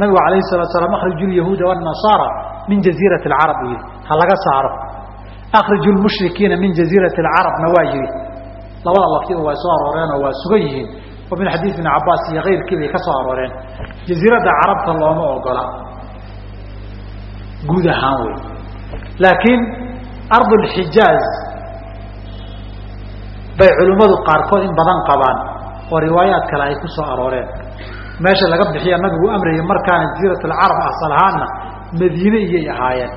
nabigu alayh salatu salaam akhriju lyahuuda wanasaara min jaziirati alcarab buu yihi ha laga saaro. Akhriju lmushrikiina min jaziirati alcarabna waa yihi labada laftiba waa soo arooreenoo waa sugan yihiin oo min xadiis ibn cabaas iyo kayrkii bay ka soo arooreen. Jaziiradda carabta looma ogola. Guud ahaan wey laakiin ardu lxijaaz bay culimmadu qaarkood in badan qabaan oo riwaayaad kale ay ku soo arooreen. Meesha laga bixiya nabigu amrayay markaana jaziirat alcarab asal ahaanna madiine iyay ahaayeen.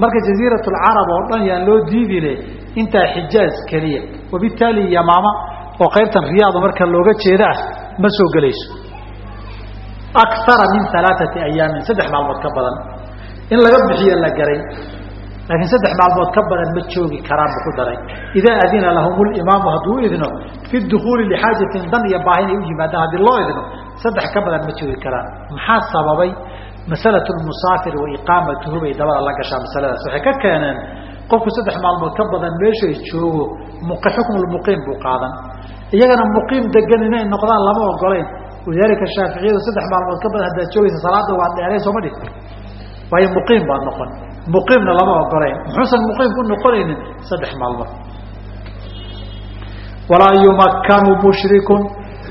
Marka jaziirat alcarab oo dhan yaan loo diidine intaa xijaaz keliya wabittaali yamaama oo qaybtan riyaada marka looga jeedaa ma soo gelayso. Akara min alaaati ayaamin saddex maalmood ka badan. In laga bixiyo la garay laakiin saddex maalmood ka badan ma joogi karaan bu ku daray. Idaa adina lahum limaamu hadduu idno fi dukuuli lixaajatin dan iyo baahi inay u yimaadaan haddii loo idno saddex ka badan ma joogi karaan. Maxaa sababay masalatu lmusaafir wa iqaamatuhu bay dabada la gashaa masaladaas waxay ka keeneen qofku saddex maalmood ka badan meeshay joogo xukmulmuqiim buu qaadan. Iyagana muqiim degan inay noqdaan lama ogolayn walidaalika shaaficiyadu saddex maalmood ka badan haddaad joogaysa salaada waa dheeray sooma dhig. Waayo muqiim baa noqon. Muqiimna lama ogolayn muxuusan muqiim ku noqonaynin? Saddex maalmood. Walaa yumakkanu mushrikun.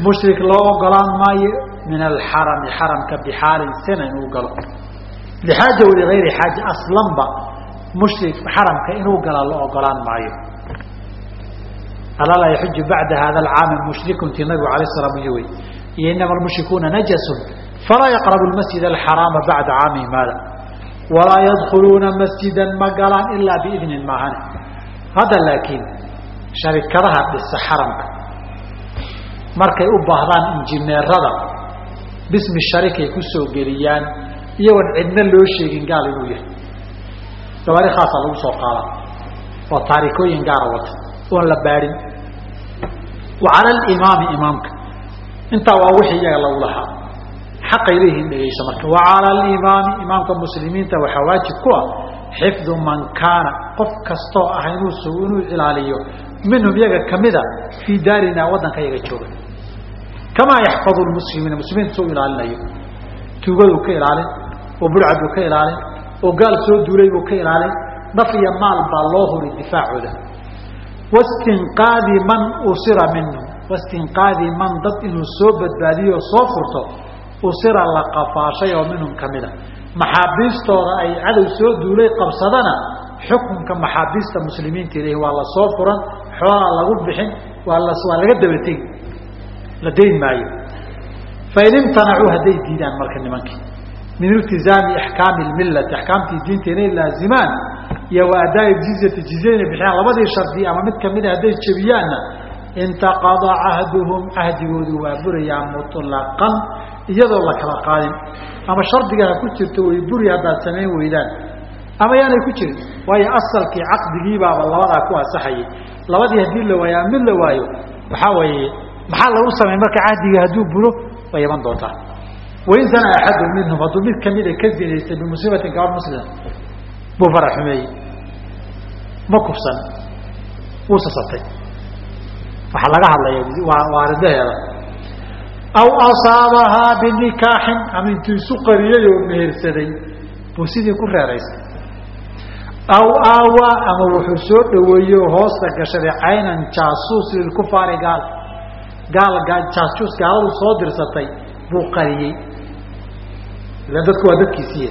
Mushrik loo ogolaan maayo min alxarami xaramka bixaalin sina inuu galo lixaaja waligayri xaaja aslanba mushrik xaramka inuu gala loo ogolaan maayo alaa laa yaxuju bacda hada alcaami mushrikun tii nabigu alay slam wey iyo inama almushrikuuna najasun falaa yaqrabu lmasjid alxaraama bacda caamihim hada walaa yadkhuluuna masjidan ma galaan ilaa biidnin maahane hadda laakiin sharikadaha dhisa xaramka markay u baahdaan injineerada bismi sharikay ku soo geliyaan iyagoon cidna loo sheegin gaal inuu yahay. Gabaari khaasa lagu soo qaada oo taarikooyin gaara wata oon la baadhin wa cala alimaami imaamka. Intaa waa wixii iyaga lagu lahaa. Xaqay leeyihiin dhegeyso marka. Wa cala alimaami imaamka muslimiinta waxaa waajib ku ah xifdu man kaana qof kastoo ah inuu s inuu ilaaliyo. Minhum iyaga kamida fii daarina waddanka iyaga jooga kamaa yaxfadu lmuslimiina muslimiinta soo ilaalinayo tuugaduu ka ilaalin oo burcaduu ka ilaalin oo gaal soo duulay buu ka ilaalin naf iyo maal baa loo huri difaacooda wastinqaadi man usira minhum wastinqaadi man dad inuu soo badbaadiyo oo soo furto usira la qafaashay oo minhum kamida maxaabiistooda ay cadow soo duulay qabsadana xukunka maxaabiista muslimiinta ilh waa la soo furan xoolaa lagu bixin waa la waa laga dabategi la dayn maayo. Fain imtanacuu hadday diidaan marka nimankii min iltizaami axkaami lmillati axkaamtii diinta inay laazimaan iyo wa adaa'i jizyati jizya inay bixiyaan labadii shardi ama mid kamida hadday jebiyaanna intaqada cahduhum cahdigoodu waa burayaa mutlaqan iyadoo la kala qaadin. Ama shardiga ha ku jirto way buri haddaad samayn weydaan. Ama yaanay ku jirin. Waayo asalkii caqdigiibaaba labadaa ku asaxayay labadii haddii la waayo ama mid la waayo waxaa weeye maxaa lagu samay marka cahdiga hadduu buro way iman doontaa. Wain sana axadu minhum hadduu mid kamida ka zinaystay bimusiibatin gabar muslima buu farax xumeeyey. Ma kufsan. Wuu sasabtay waxaa laga hadlaya waa aridaheeda aw asaabahaa binikaaxin ama intuu isu qariyey oo mehersaday. Buu sidii ku reeraysay aw aawaa ama wuxuu soo dhaweeyey oo hoosta gashaday caynan jaasuus lilkufaari gaal gaal jaasuus gaaladu soo dirsatay buu qariyey. Ilan dadku waa dadkiisiiye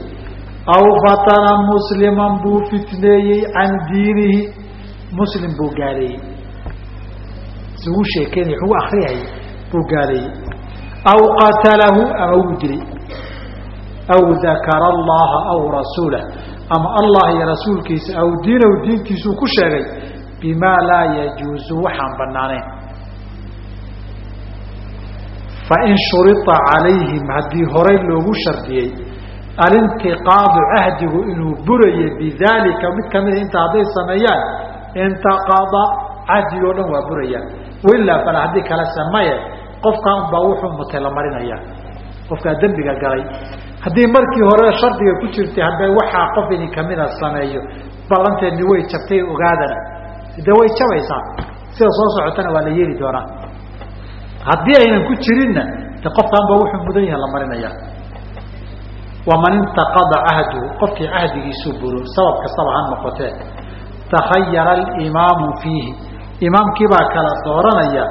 aw fatana musliman buu fitneeyey can diinihi. Muslim buu gaaleeyey isugu sheekeynay wuxuu akriyayay buu gaaleeyey aw qatalahu ama wuu dilay aw dakara allaha aw rasuulah ama allah iyo rasuulkiisa aw diinahu diintiisuu ku sheegay bimaa laa yajuuzu waxaan banaanayn fain shurita calayhim haddii horay loogu shardiyey alintiqaadu cahdigu inuu burayo bidalika mid kamida inta hadday sameeyaan intaqada cahdigo dhan waa burayaan wailaa fala haddii kale samaye qofkaa unbaa wuxuu mutay la marinaya qofkaa dembiga galay haddii markii hore shardiga ku jirtay hadday waxaa qof idin kamida sameeyo ballanteedni way jabtay ogaadana de way jabaysaa sida soo socotana waa la yeeli doonaa haddii aynan ku jirinna de qofkaanba wuxuu mudan yahay la marinaya. Waman intaqada cahduhu qofkii cahdigiisuu buro sabab kastaba noqotee takhayara alimaamu fiihi. Imaamkiibaa kala dooranaya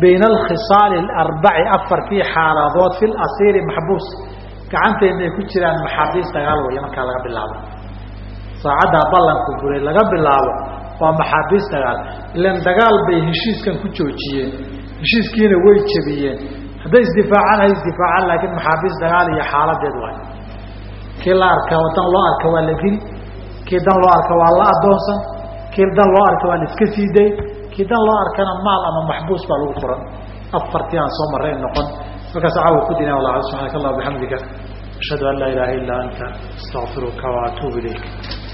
bayna alkhisaali alarbaci afartii xaaladood fi lasiiri maxbuus. Gacanteedna ay ku jiraan maxaabiis dagaal waya markaa laga bilaabo. Saacaddaa ballanku buray laga bilaabo waa maxaabiis dagaal ilan dagaal bay heshiiskan ku joojiyeen heshiiskiina way jebiyeen. Hadday isdifaacaan hay isdifaacaan laakiin maxaabiis dagaal iyo xaaladeed waay. Kii la arka dan loo arka waa la geli. Kii dan loo arka waa la adoonsan kii dan loo arka waa la iska sii day. Kii dan loo arkana maal ama maxbuus baa lagu furan. Afartii aan soo marray noqon. Markaas caawa ku dina wallah subxaanaka allah bixamdika ashhadu an laa ilaha illa anta astaqfiruka wa atuubu ilayk